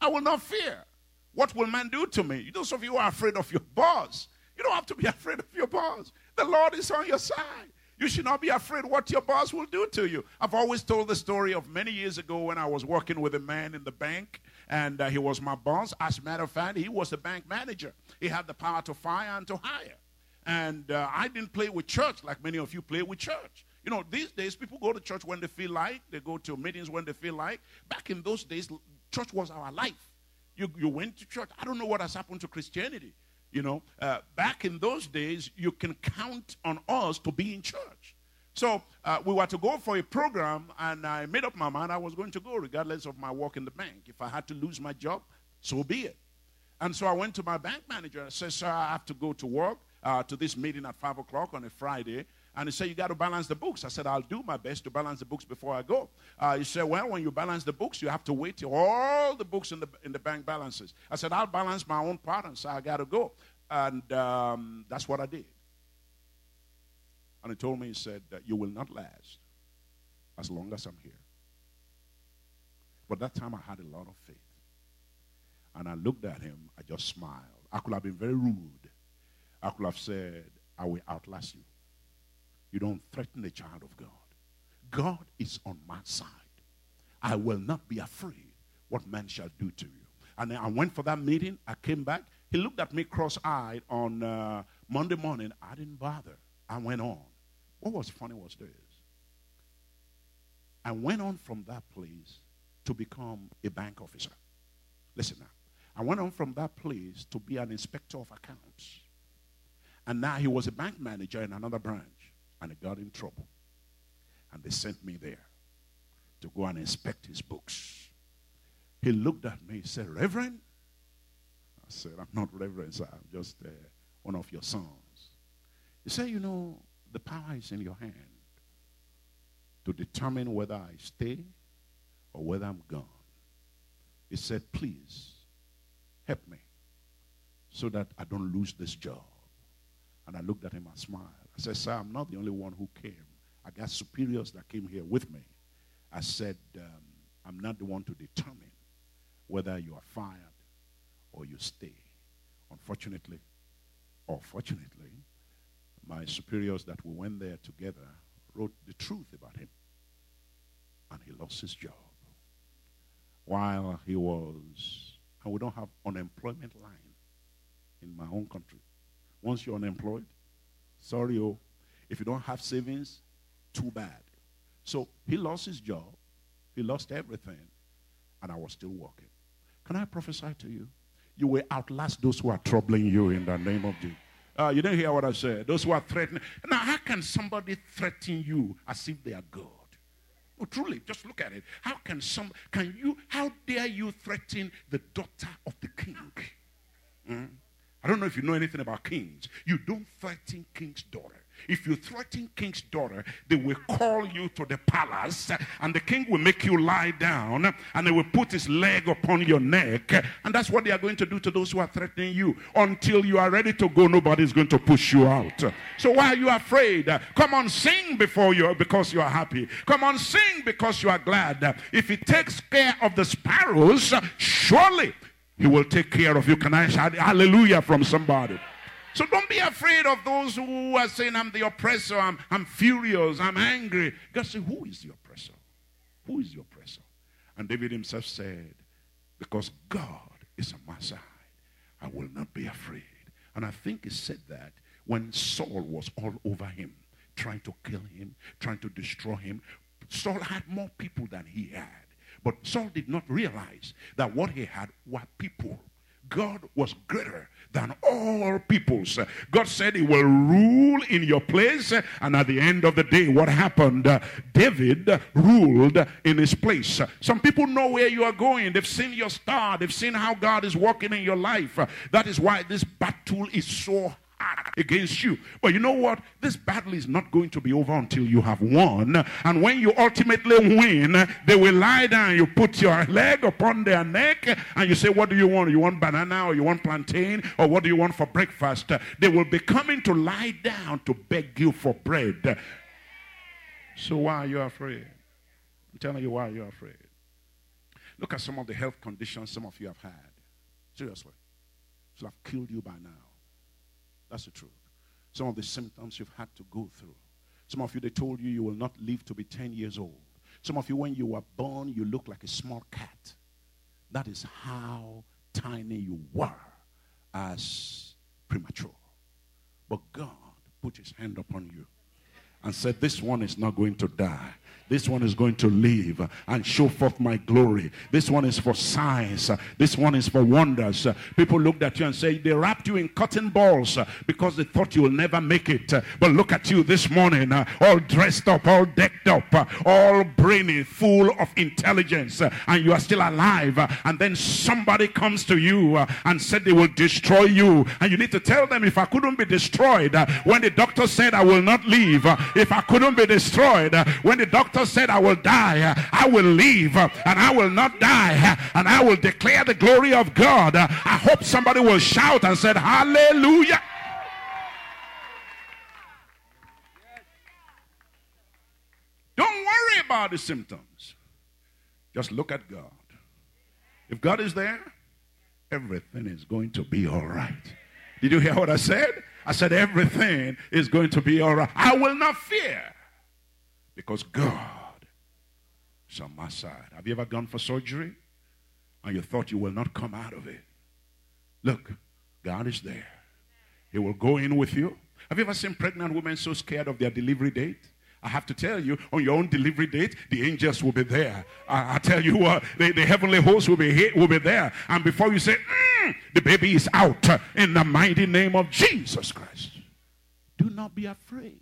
I will not fear. What will man do to me? Those of you who are afraid of your boss, you don't have to be afraid of your boss. The Lord is on your side. You should not be afraid what your boss will do to you. I've always told the story of many years ago when I was working with a man in the bank, and uh, he was my boss. As a matter of fact, he was the bank manager. He had the power to fire and to hire. And uh, I didn't play with church like many of you play with church. You know, these days people go to church when they feel like, they go to meetings when they feel like. Back in those days, church was our life. You, you went to church. I don't know what has happened to Christianity. You know, uh, back in those days, you can count on us to be in church. So uh, we were to go for a program, and I made up my mind I was going to go, regardless of my work in the bank. If I had to lose my job, so be it. And so I went to my bank manager. I said, Sir, I have to go to work uh, to this meeting at 5 o'clock on a Friday. And he said, You got to balance the books. I said, I'll do my best to balance the books before I go. Uh, he said, Well, when you balance the books, you have to wait till all the books in the, in the bank balances. I said, I'll balance my own part, and I got to go. And um, that's what I did. And he told me, He said, You will not last as long as I'm here. But that time I had a lot of faith. And I looked at him, I just smiled. I could have been very rude. I could have said, I will outlast you. You don't threaten the child of God. God is on my side. I will not be afraid what man shall do to you. And I went for that meeting. I came back. He looked at me cross eyed on uh, Monday morning. I didn't bother. I went on. What was funny was this I went on from that place to become a bank officer. Listen now. I went on from that place to be an inspector of accounts. And now he was a bank manager in another branch and he got in trouble. And they sent me there to go and inspect his books. He looked at me, he said, Reverend, I said, I'm not Reverend, sir. I'm just uh, one of your sons. He said, You know, the power is in your hand to determine whether I stay or whether I'm gone. He said, Please help me so that I don't lose this job. And I looked at him and smiled. I said, Sir, I'm not the only one who came. I got superiors that came here with me. I said, um, I'm not the one to determine whether you are fired or you stay. Unfortunately, or fortunately, my superiors that we went there together wrote the truth about him. And he lost his job. While he was, and we don't have unemployment line in my own country. Once you're unemployed, sorry, oh, if you don't have savings, too bad. So he lost his job, he lost everything, and I was still working. Can I prophesy to you? You will outlast those who are troubling you in the name of Jesus. Uh, you didn't hear what I said. Those who are threatening. Now, how can somebody threaten you as if they are God? Oh, truly, just look at it. How can some, can you, how dare you threaten the daughter of the king? Mm? I don't know if you know anything about kings. You don't threaten king's daughter. If you threaten king's daughter, they will call you to the palace and the king will make you lie down and they will put his leg upon your neck. And that's what they are going to do to those who are threatening you. Until you are ready to go, nobody's going to push you out. So why are you afraid? Come on, sing before you because you are happy. Come on, sing because you are glad. If he takes care of the sparrows, surely he will take care of you. Can I shout hallelujah from somebody? So don't be afraid of those who are saying, I'm the oppressor, I'm, I'm furious, I'm angry. God said, Who is the oppressor? Who is the oppressor? And David himself said, Because God is on my side, I will not be afraid. And I think he said that when Saul was all over him, trying to kill him, trying to destroy him. Saul had more people than he had. But Saul did not realize that what he had were people. God was greater than all peoples. God said he will rule in your place. And at the end of the day, what happened? David ruled in his place. Some people know where you are going. They've seen your star. They've seen how God is working in your life. That is why this battle is so against you. But you know what? This battle is not going to be over until you have won. And when you ultimately win, they will lie down. You put your leg upon their neck and you say, What do you want? You want banana or you want plantain or what do you want for breakfast? They will be coming to lie down to beg you for bread. So why are you afraid? I'm telling you why you're afraid. Look at some of the health conditions some of you have had. Seriously. Should have killed you by now. That's the truth. Some of the symptoms you've had to go through. Some of you, they told you you will not live to be 10 years old. Some of you, when you were born, you look like a small cat. That is how tiny you were as premature. But God put his hand upon you and said, This one is not going to die. This one is going to live and show forth my glory. This one is for signs. This one is for wonders. People looked at you and say they wrapped you in cotton balls because they thought you will never make it. But look at you this morning, all dressed up, all decked up, all brainy, full of intelligence, and you are still alive. And then somebody comes to you and said they will destroy you. And you need to tell them if I couldn't be destroyed when the doctor said I will not leave, if I couldn't be destroyed when the doctor said, I will die, I will leave, and I will not die, and I will declare the glory of God. I hope somebody will shout and said, Hallelujah. Don't worry about the symptoms. Just look at God. If God is there, everything is going to be all right. Did you hear what I said? I said, everything is going to be all right. I will not fear. Because God is on my side. Have you ever gone for surgery and you thought you will not come out of it? Look, God is there. He will go in with you. Have you ever seen pregnant women so scared of their delivery date? I have to tell you, on your own delivery date, the angels will be there. I, I tell you what, the, the, heavenly host will be here, will be there. And before you say, mm, the baby is out in the mighty name of Jesus Christ. Do not be afraid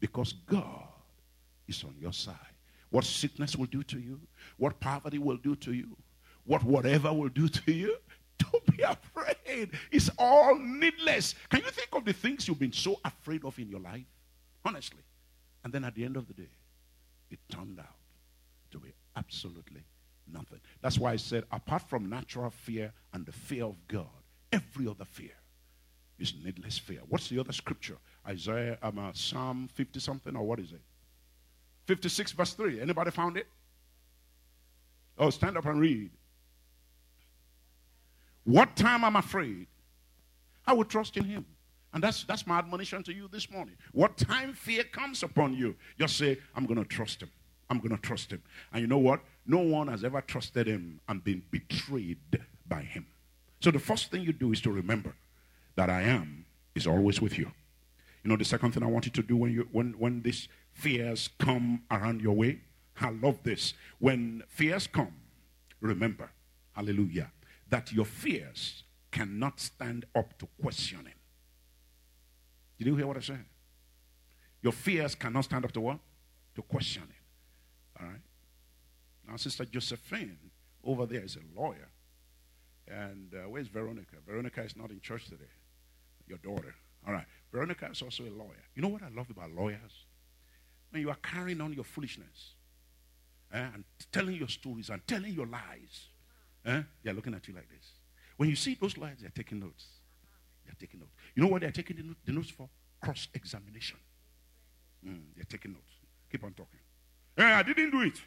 because God is on your side. What sickness will do to you, what poverty will do to you, what whatever will do to you, Don't be afraid. It's all needless. Can you think of the things you've been so afraid of in your life? Honestly. And then at the end of the day, it turned out to be absolutely nothing. That's why I said, apart from natural fear and the fear of God, every other fear is needless fear. What's the other scripture? Isaiah, um, uh, Psalm 50 something, or what is it? 56 verse 3. Anybody found it? Oh, stand up and read. What time I'm afraid, I will trust in him. And that's, that's my admonition to you this morning. What time fear comes upon you, just say, I'm going to trust him. I'm going to trust him. And you know what? No one has ever trusted him and been betrayed by him. So the first thing you do is to remember that I am is always with you. You know, the second thing I want you to do when you when when these fears come around your way, I love this. When fears come, remember, hallelujah, that your fears cannot stand up to questioning. Did you hear what I said? Your fears cannot stand up to what? To questioning. All right? Now, Sister Josephine over there is a lawyer. And uh, where's Veronica? Veronica is not in church today. Your daughter. All right. Veronica is also a lawyer. You know what I love about lawyers? When you are carrying on your foolishness eh, and telling your stories and telling your lies, eh, they're looking at you like this. When you see those lies, they're taking notes. They're taking notes. You know what they're taking the, note, the notes for? Cross examination. Mm, they're taking notes. Keep on talking. Yeah, I didn't do it.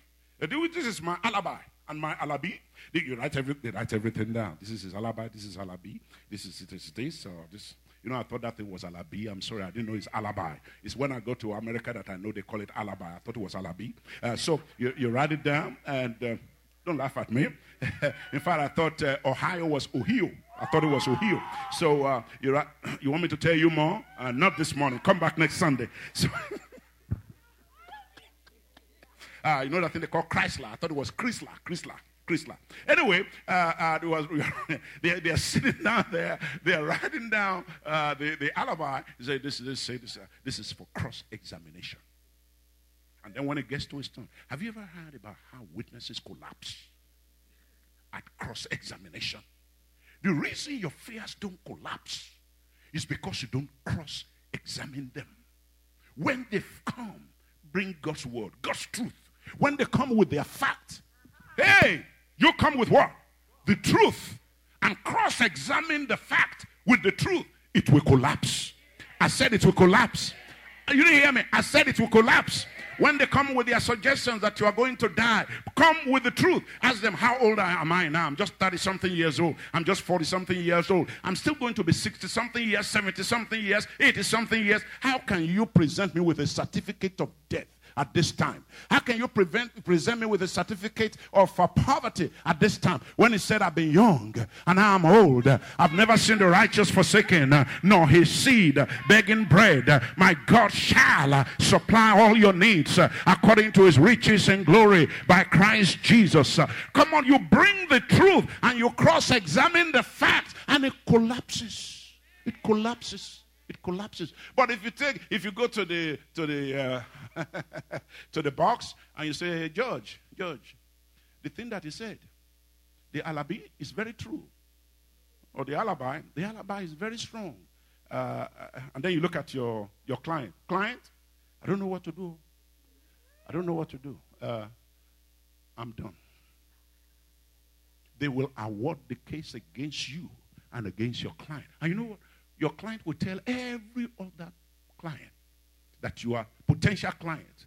This is my alibi and my alibi. You write, every, they write everything down. This is his alibi. This is alibi. This is this. this or this. You know, I thought that thing was alibi. I'm sorry, I didn't know it's alibi. It's when I go to America that I know they call it alibi. I thought it was alibi. Uh, so you, you, write it down and uh, don't laugh at me. In fact, I thought uh, Ohio was Ohio. I thought it was Ohio. So uh, you, you want me to tell you more? Not this morning. Come back next Sunday. So Uh, you know that thing they call Chrysler. I thought it was Chrysler. Chrysler. Chrysler. Anyway, uh, uh, they, they are sitting down there. They are writing down uh, the, the alibi. They say this, this, say this, uh, this is for cross examination. And then when it gets to his turn, have you ever heard about how witnesses collapse at cross examination? The reason your fears don't collapse is because you don't cross examine them. When they've come, bring God's word, God's truth. When they come with their fact, hey, you come with what? The truth. And cross examine the fact with the truth. It will collapse. I said it will collapse. You didn't hear me. I said it will collapse. When they come with their suggestions that you are going to die, come with the truth. Ask them, How old am I now? I'm just 30 something years old. I'm just 40 something years old. I'm still going to be 60 something years, 70 something years, 80 something years. How can you present me with a certificate of death? At this time? How can you prevent, present me with a certificate of uh, poverty at this time when he said, I've been young and I'm old? I've never seen the righteous forsaken, nor his seed begging bread. My God shall supply all your needs according to his riches and glory by Christ Jesus. Come on, you bring the truth and you cross examine the facts and it collapses. It collapses. It collapses. But if you take, if you go to the to the uh, to the box and you say, Judge, Judge, the thing that he said, the alibi is very true. Or the alibi, the alibi is very strong. Uh, uh, and then you look at your, your client. Client, I don't know what to do. I don't know what to do. Uh, I'm done. They will award the case against you and against your client. And you know what? Your client will tell every other client that you are potential client.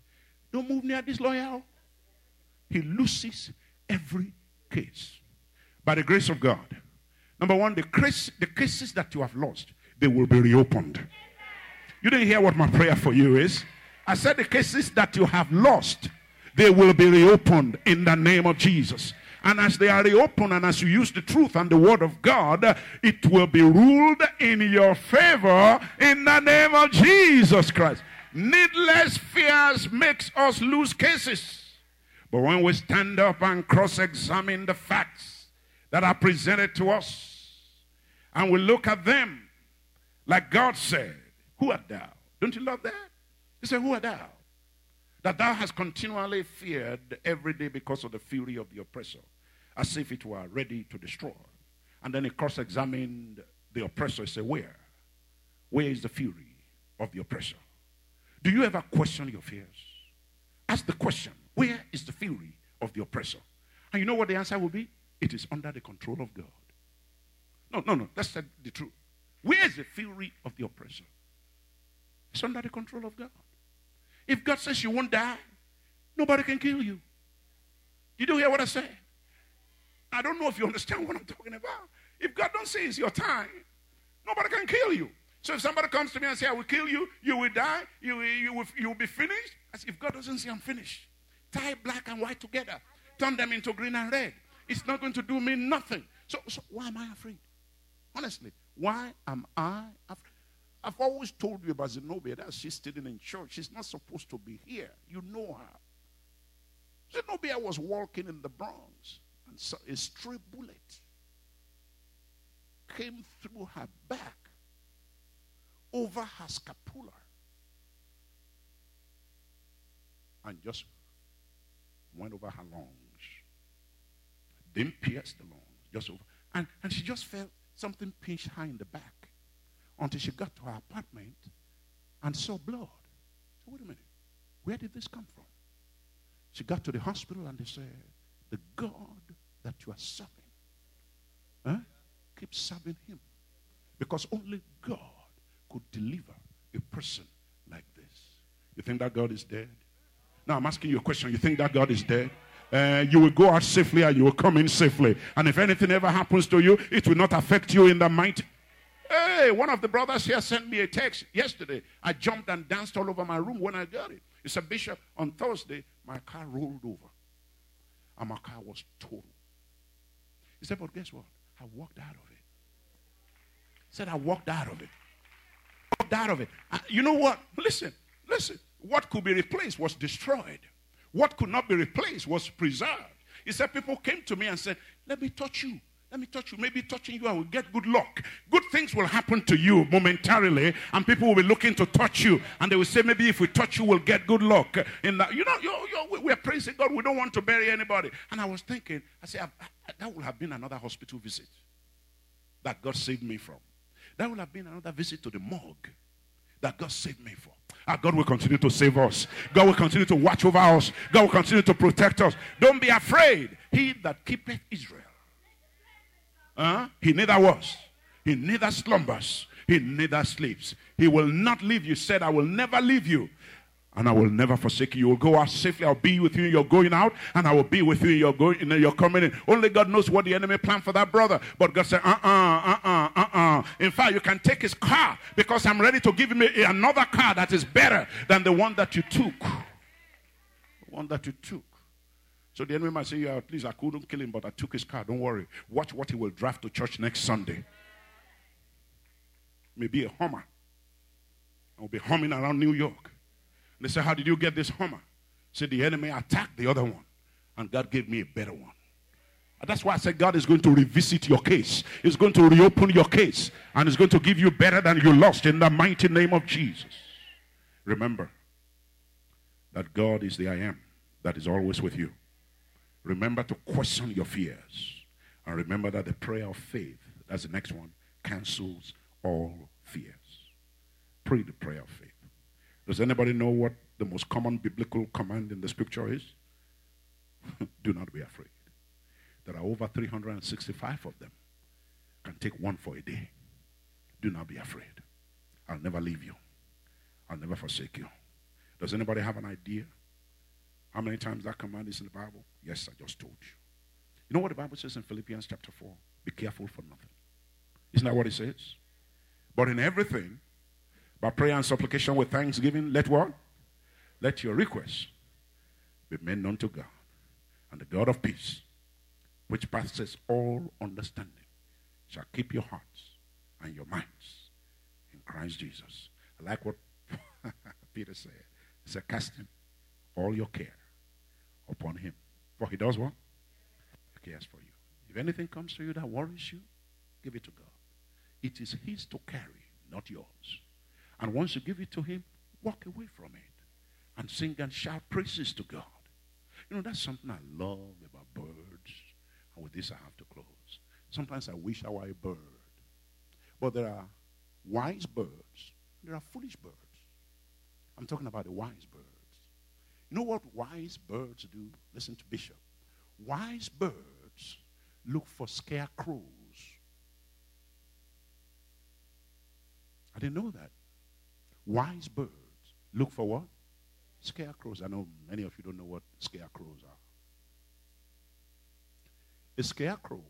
Don't move near this lawyer. He loses every case. By the grace of God. Number one, the, case, the cases that you have lost, they will be reopened. You didn't hear what my prayer for you is. I said the cases that you have lost, they will be reopened in the name of Jesus. And as they are reopened and as you use the truth and the word of God, it will be ruled in your favor in the name of Jesus Christ. Needless fears makes us lose cases. But when we stand up and cross-examine the facts that are presented to us, and we look at them like God said, Who art thou? Don't you love that? He said, Who art thou? That thou hast continually feared every day because of the fury of the oppressor, as if it were ready to destroy. And then he cross examined the oppressor. He said, Where? Where is the fury of the oppressor? Do you ever question your fears? Ask the question, Where is the fury of the oppressor? And you know what the answer will be? It is under the control of God. No, no, no. Let's the truth. Where is the fury of the oppressor? It's under the control of God. If God says you won't die, nobody can kill you. You hear what I said? I don't know if you understand what I'm talking about. If God don't say it's your time, nobody can kill you. So if somebody comes to me and say, I will kill you, you will die, you, will, you, will, you will be finished. As if God doesn't say I'm finished. Tie black and white together. Turn them into green and red. It's not going to do me nothing. So, so why am I afraid? Honestly, why am I afraid? I've always told you about Zenobia that she's sitting in church. She's not supposed to be here. You know her. Zenobia was walking in the Bronx, and so a stray bullet came through her back over her scapula and just went over her lungs. Didn't pierce the lungs, just over. And, and she just felt something pinch her in the back until she got to her apartment and saw blood. So wait a minute. Where did this come from? She got to the hospital and they said, the God that you are serving, huh? keep serving him. Because only God could deliver a person like this. You think that God is dead? Now I'm asking you a question. You think that God is dead? Uh, you will go out safely and you will come in safely. And if anything ever happens to you, it will not affect you in the mighty. Hey, one of the brothers here sent me a text yesterday. I jumped and danced all over my room when I got it. He said, Bishop, on Thursday, my car rolled over. And my car was total. He said, but guess what? I walked out of it. He said, I walked out of it. Walked out of it. Uh, you know what? Listen, listen. What could be replaced was destroyed. What could not be replaced was preserved. He said, people came to me and said, let me touch you. Let me touch you. Maybe touching you, I will get good luck. Good things will happen to you momentarily, and people will be looking to touch you. And they will say, maybe if we touch you, we'll get good luck. In that, you know, you're, you're, we're praising God. We don't want to bury anybody. And I was thinking, I said, that would have been another hospital visit that God saved me from. That would have been another visit to the morgue that God saved me for. Our God will continue to save us. God will continue to watch over us. God will continue to protect us. Don't be afraid. He that keepeth Israel he neither was. He neither slumbers. He neither sleeps. He will not leave you. Said, I will never leave you. And I will never forsake you. You will go out safely. I'll be with you. You're going out, and I will be with you. You're going. You know, you're coming in. Only God knows what the enemy planned for that brother. But God said, uh, uh, uh, uh, uh, uh. In fact, you can take his car because I'm ready to give him another car that is better than the one that you took. The one that you took. So the enemy might say, yeah, please, I couldn't kill him, but I took his car. Don't worry. Watch what he will drive to church next Sunday. Maybe a Hummer. I'll be humming around New York. They say, how did you get this Hummer? Said the enemy attacked the other one. And God gave me a better one. And that's why I said God is going to revisit your case. He's going to reopen your case. And He's going to give you better than you lost in the mighty name of Jesus. Remember that God is the I am that is always with you. Remember to question your fears. And remember that the prayer of faith, that's the next one, cancels all fears. Pray the prayer of faith. Does anybody know what the most common biblical command in the scripture is? Do not be afraid. There are over 365 of them. Can take one for a day. Do not be afraid. I'll never leave you. I'll never forsake you. Does anybody have an idea how many times that command is in the Bible? Yes, I just told you. You know what the Bible says in Philippians chapter 4? Be careful for nothing. Isn't that what it says? But in everything, by prayer and supplication with thanksgiving, let what? Let your requests be made known to God. And the God of peace, which passes all understanding, shall keep your hearts and your minds in Christ Jesus. I like what Peter said. He said, casting all your care upon him. For he does what? He cares for you. If anything comes to you that worries you, give it to God. It is his to carry, not yours. And once you give it to him, walk away from it and sing and shout praises to God. You know, that's something I love about birds. And with this, I have to close. Sometimes I wish I were a bird. But there are wise birds, there are foolish birds. I'm talking about the wise birds. You know what wise birds do? Listen to Bishop. Wise birds look for scarecrows. I didn't know that. Wise birds look for what? Scarecrows. I know many of you don't know what scarecrows are. A scarecrow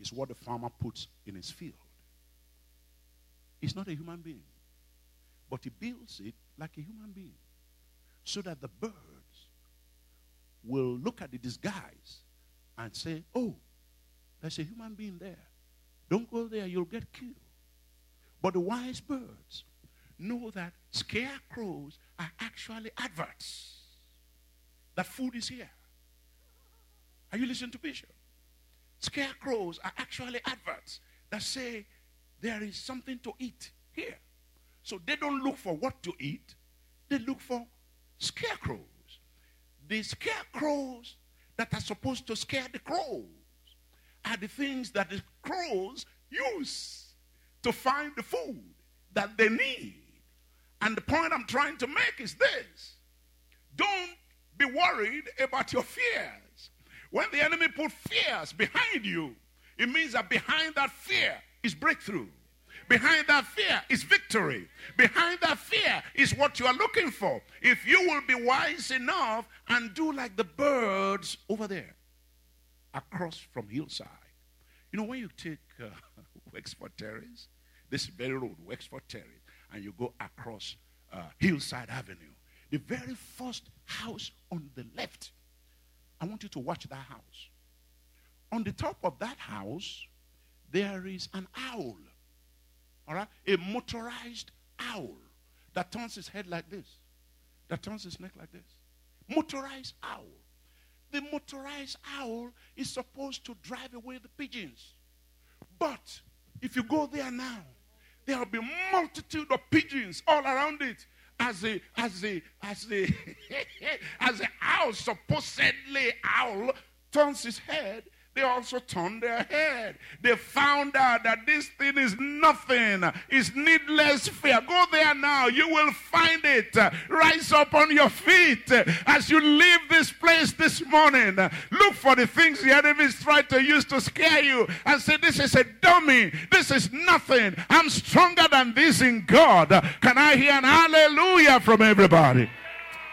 is what the farmer puts in his field. It's not a human being, but he builds it like a human being so that the birds will look at the disguise and say, Oh, there's a human being there. Don't go there, you'll get killed. But the wise birds know that scarecrows are actually adverts that food is here. Are you listening to Bishop? Scarecrows are actually adverts that say there is something to eat here. So they don't look for what to eat, they look for scarecrows. The scarecrows that are supposed to scare the crows are the things that the crows use to find the food that they need. And the point I'm trying to make is this don't be worried about your fears. When the enemy put fears behind you, it means that behind that fear is breakthrough. Behind that fear is victory. Behind that fear is what you are looking for. If you will be wise enough and do like the birds over there across from hillside. You know, when you take uh, Wexford Terrace, this very road, Wexford Terrace, and you go across uh, Hillside Avenue, the very first house on the left, I want you to watch that house. On the top of that house, there is an owl. All right? A motorized owl that turns his head like this, that turns his neck like this. Motorized owl. The motorized owl is supposed to drive away the pigeons. But if you go there now, there will be multitude of pigeons all around it. As a as a as a as a owl supposedly owl turns his head they also turned their head. They found out that this thing is nothing. It's needless fear. Go there now. You will find it. Rise up on your feet as you leave this place this morning. Look for the things the enemy is trying to use to scare you and say, This is a dummy. This is nothing. I'm stronger than this in God. Can I hear an hallelujah from everybody?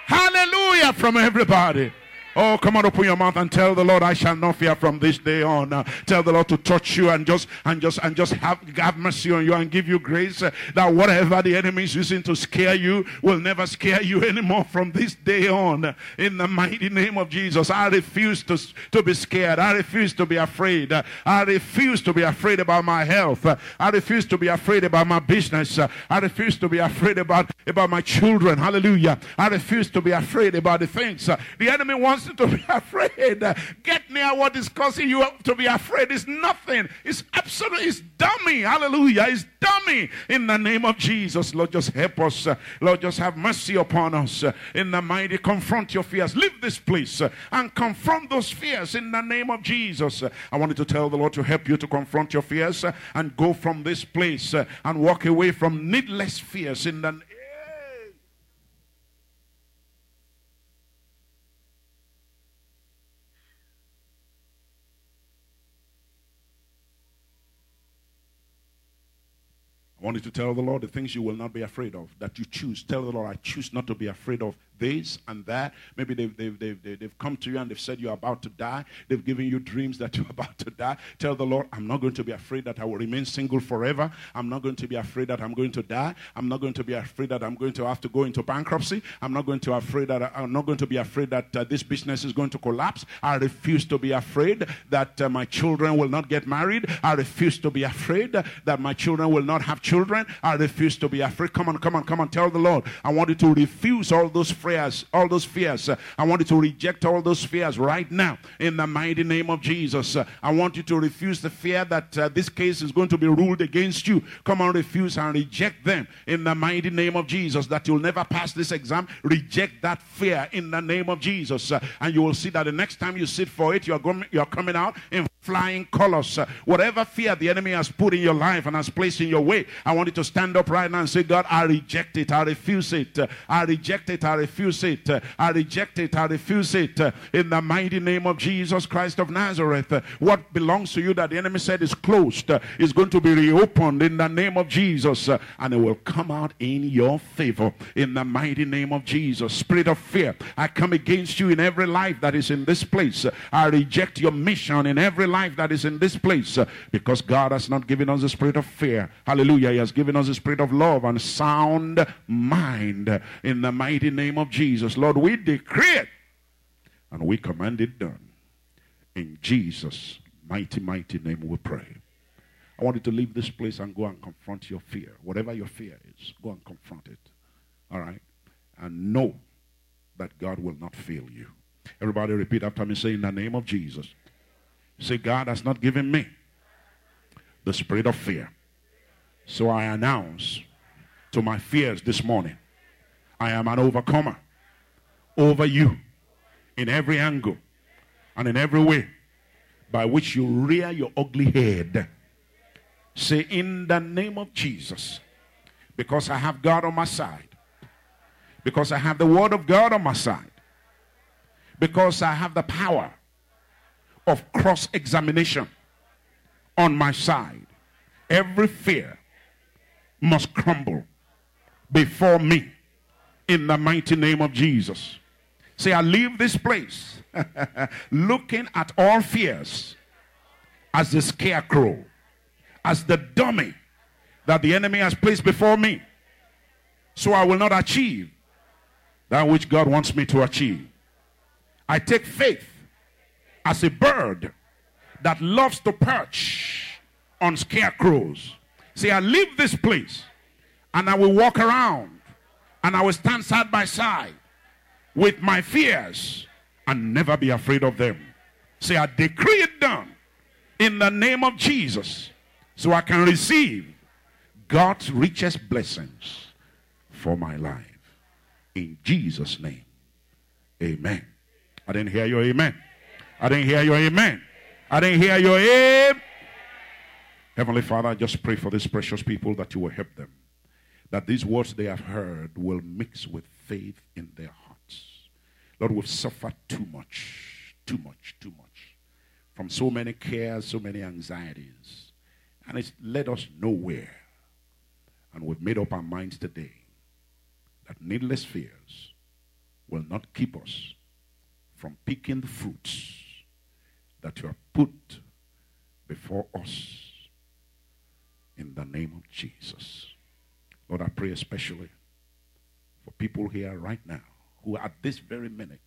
Hallelujah from everybody. Oh, come on, open your mouth and tell the Lord, I shall not fear from this day on. Uh, tell the Lord to touch you and just and just and just have, have mercy on you and give you grace uh, that whatever the enemy is using to scare you will never scare you anymore from this day on. In the mighty name of Jesus, I refuse to, to be scared. I refuse to be afraid. I refuse to be afraid about my health. I refuse to be afraid about my business. I refuse to be afraid about, about my children. Hallelujah. I refuse to be afraid about the things. Uh, the enemy wants to be afraid. Get near what is causing you to be afraid. It's nothing. It's absolutely, it's dummy. Hallelujah. It's dummy. In the name of Jesus, Lord, just help us. Lord, just have mercy upon us. In the mighty, confront your fears. Leave this place and confront those fears in the name of Jesus. I wanted to tell the Lord to help you to confront your fears and go from this place and walk away from needless fears in the I want you to tell the Lord the things you will not be afraid of, that you choose. Tell the Lord, I choose not to be afraid of this and that. Maybe they've, they've, they've, they've come to you and they've said you're about to die. They've given you dreams that you're about to die. Tell the Lord, I'm not going to be afraid that I will remain single forever. I'm not going to be afraid that I'm going to die. I'm not going to be afraid that I'm going to have to go into bankruptcy. I'm not going to afraid that I, am not going to be afraid that uh, this business is going to collapse. I refuse to be afraid that uh, my children will not get married. I refuse to be afraid that my children will not have children. I refuse to be afraid. Come on, come on, come on. Tell the Lord, I want you to refuse all those fears, all those fears. I want you to reject all those fears right now in the mighty name of Jesus. I want you to refuse the fear that uh, this case is going to be ruled against you. Come on, refuse and reject them in the mighty name of Jesus. That you'll never pass this exam. Reject that fear in the name of Jesus, and you will see that the next time you sit for it, you're going, you're coming out in flying colors, whatever fear the enemy has put in your life and has placed in your way, I want you to stand up right now and say, God, I reject it. I refuse it. I reject it. I refuse it. I reject it. I refuse it. In the mighty name of Jesus Christ of Nazareth, what belongs to you that the enemy said is closed is going to be reopened in the name of Jesus and it will come out in your favor in the mighty name of Jesus. Spirit of fear, I come against you in every life that is in this place. I reject your mission in every life that is in this place uh, because God has not given us a spirit of fear. Hallelujah. He has given us a spirit of love and sound mind in the mighty name of Jesus. Lord, we decree it and we command it done. In Jesus' mighty, mighty name we pray. I want you to leave this place and go and confront your fear. Whatever your fear is, go and confront it. All right? And know that God will not fail you. Everybody repeat after me, say, in the name of Jesus. Say, God has not given me the spirit of fear. So I announce to my fears this morning, I am an overcomer over you in every angle and in every way by which you rear your ugly head. Say, in the name of Jesus, because I have God on my side, because I have the word of God on my side, because I have the power of cross examination on my side. Every fear must crumble before me in the mighty name of Jesus. Say, I leave this place looking at all fears as the scarecrow, as the dummy that the enemy has placed before me. So I will not achieve that which God wants me to achieve. I take faith as a bird that loves to perch on scarecrows. Say, I leave this place and I will walk around and I will stand side by side with my fears and never be afraid of them. Say, I decree it done in the name of Jesus so I can receive God's richest blessings for my life. In Jesus' name, amen. I didn't hear your amen. I didn't hear your amen. I didn't hear your amen. Heavenly Father, I just pray for these precious people that you will help them. That these words they have heard will mix with faith in their hearts. Lord, we've suffered too much, too much, too much from so many cares, so many anxieties. And it's led us nowhere. And we've made up our minds today that needless fears will not keep us from picking the fruits that you have put before us in the name of Jesus. Lord, I pray especially for people here right now who at this very minute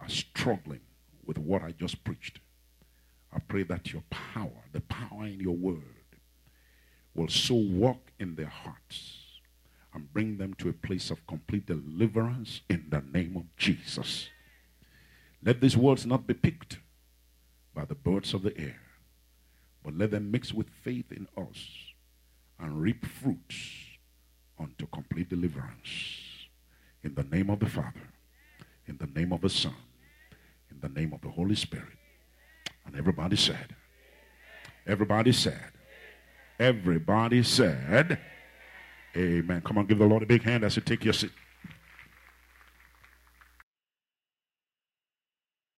are struggling with what I just preached. I pray that your power, the power in your word, will so walk in their hearts and bring them to a place of complete deliverance in the name of Jesus. Let these words not be picked by the birds of the air, but let them mix with faith in us and reap fruits unto complete deliverance. In the name of the Father, in the name of the Son, in the name of the Holy Spirit. And everybody said, everybody said, everybody said, Amen. Come on, give the Lord a big hand as you take your seat.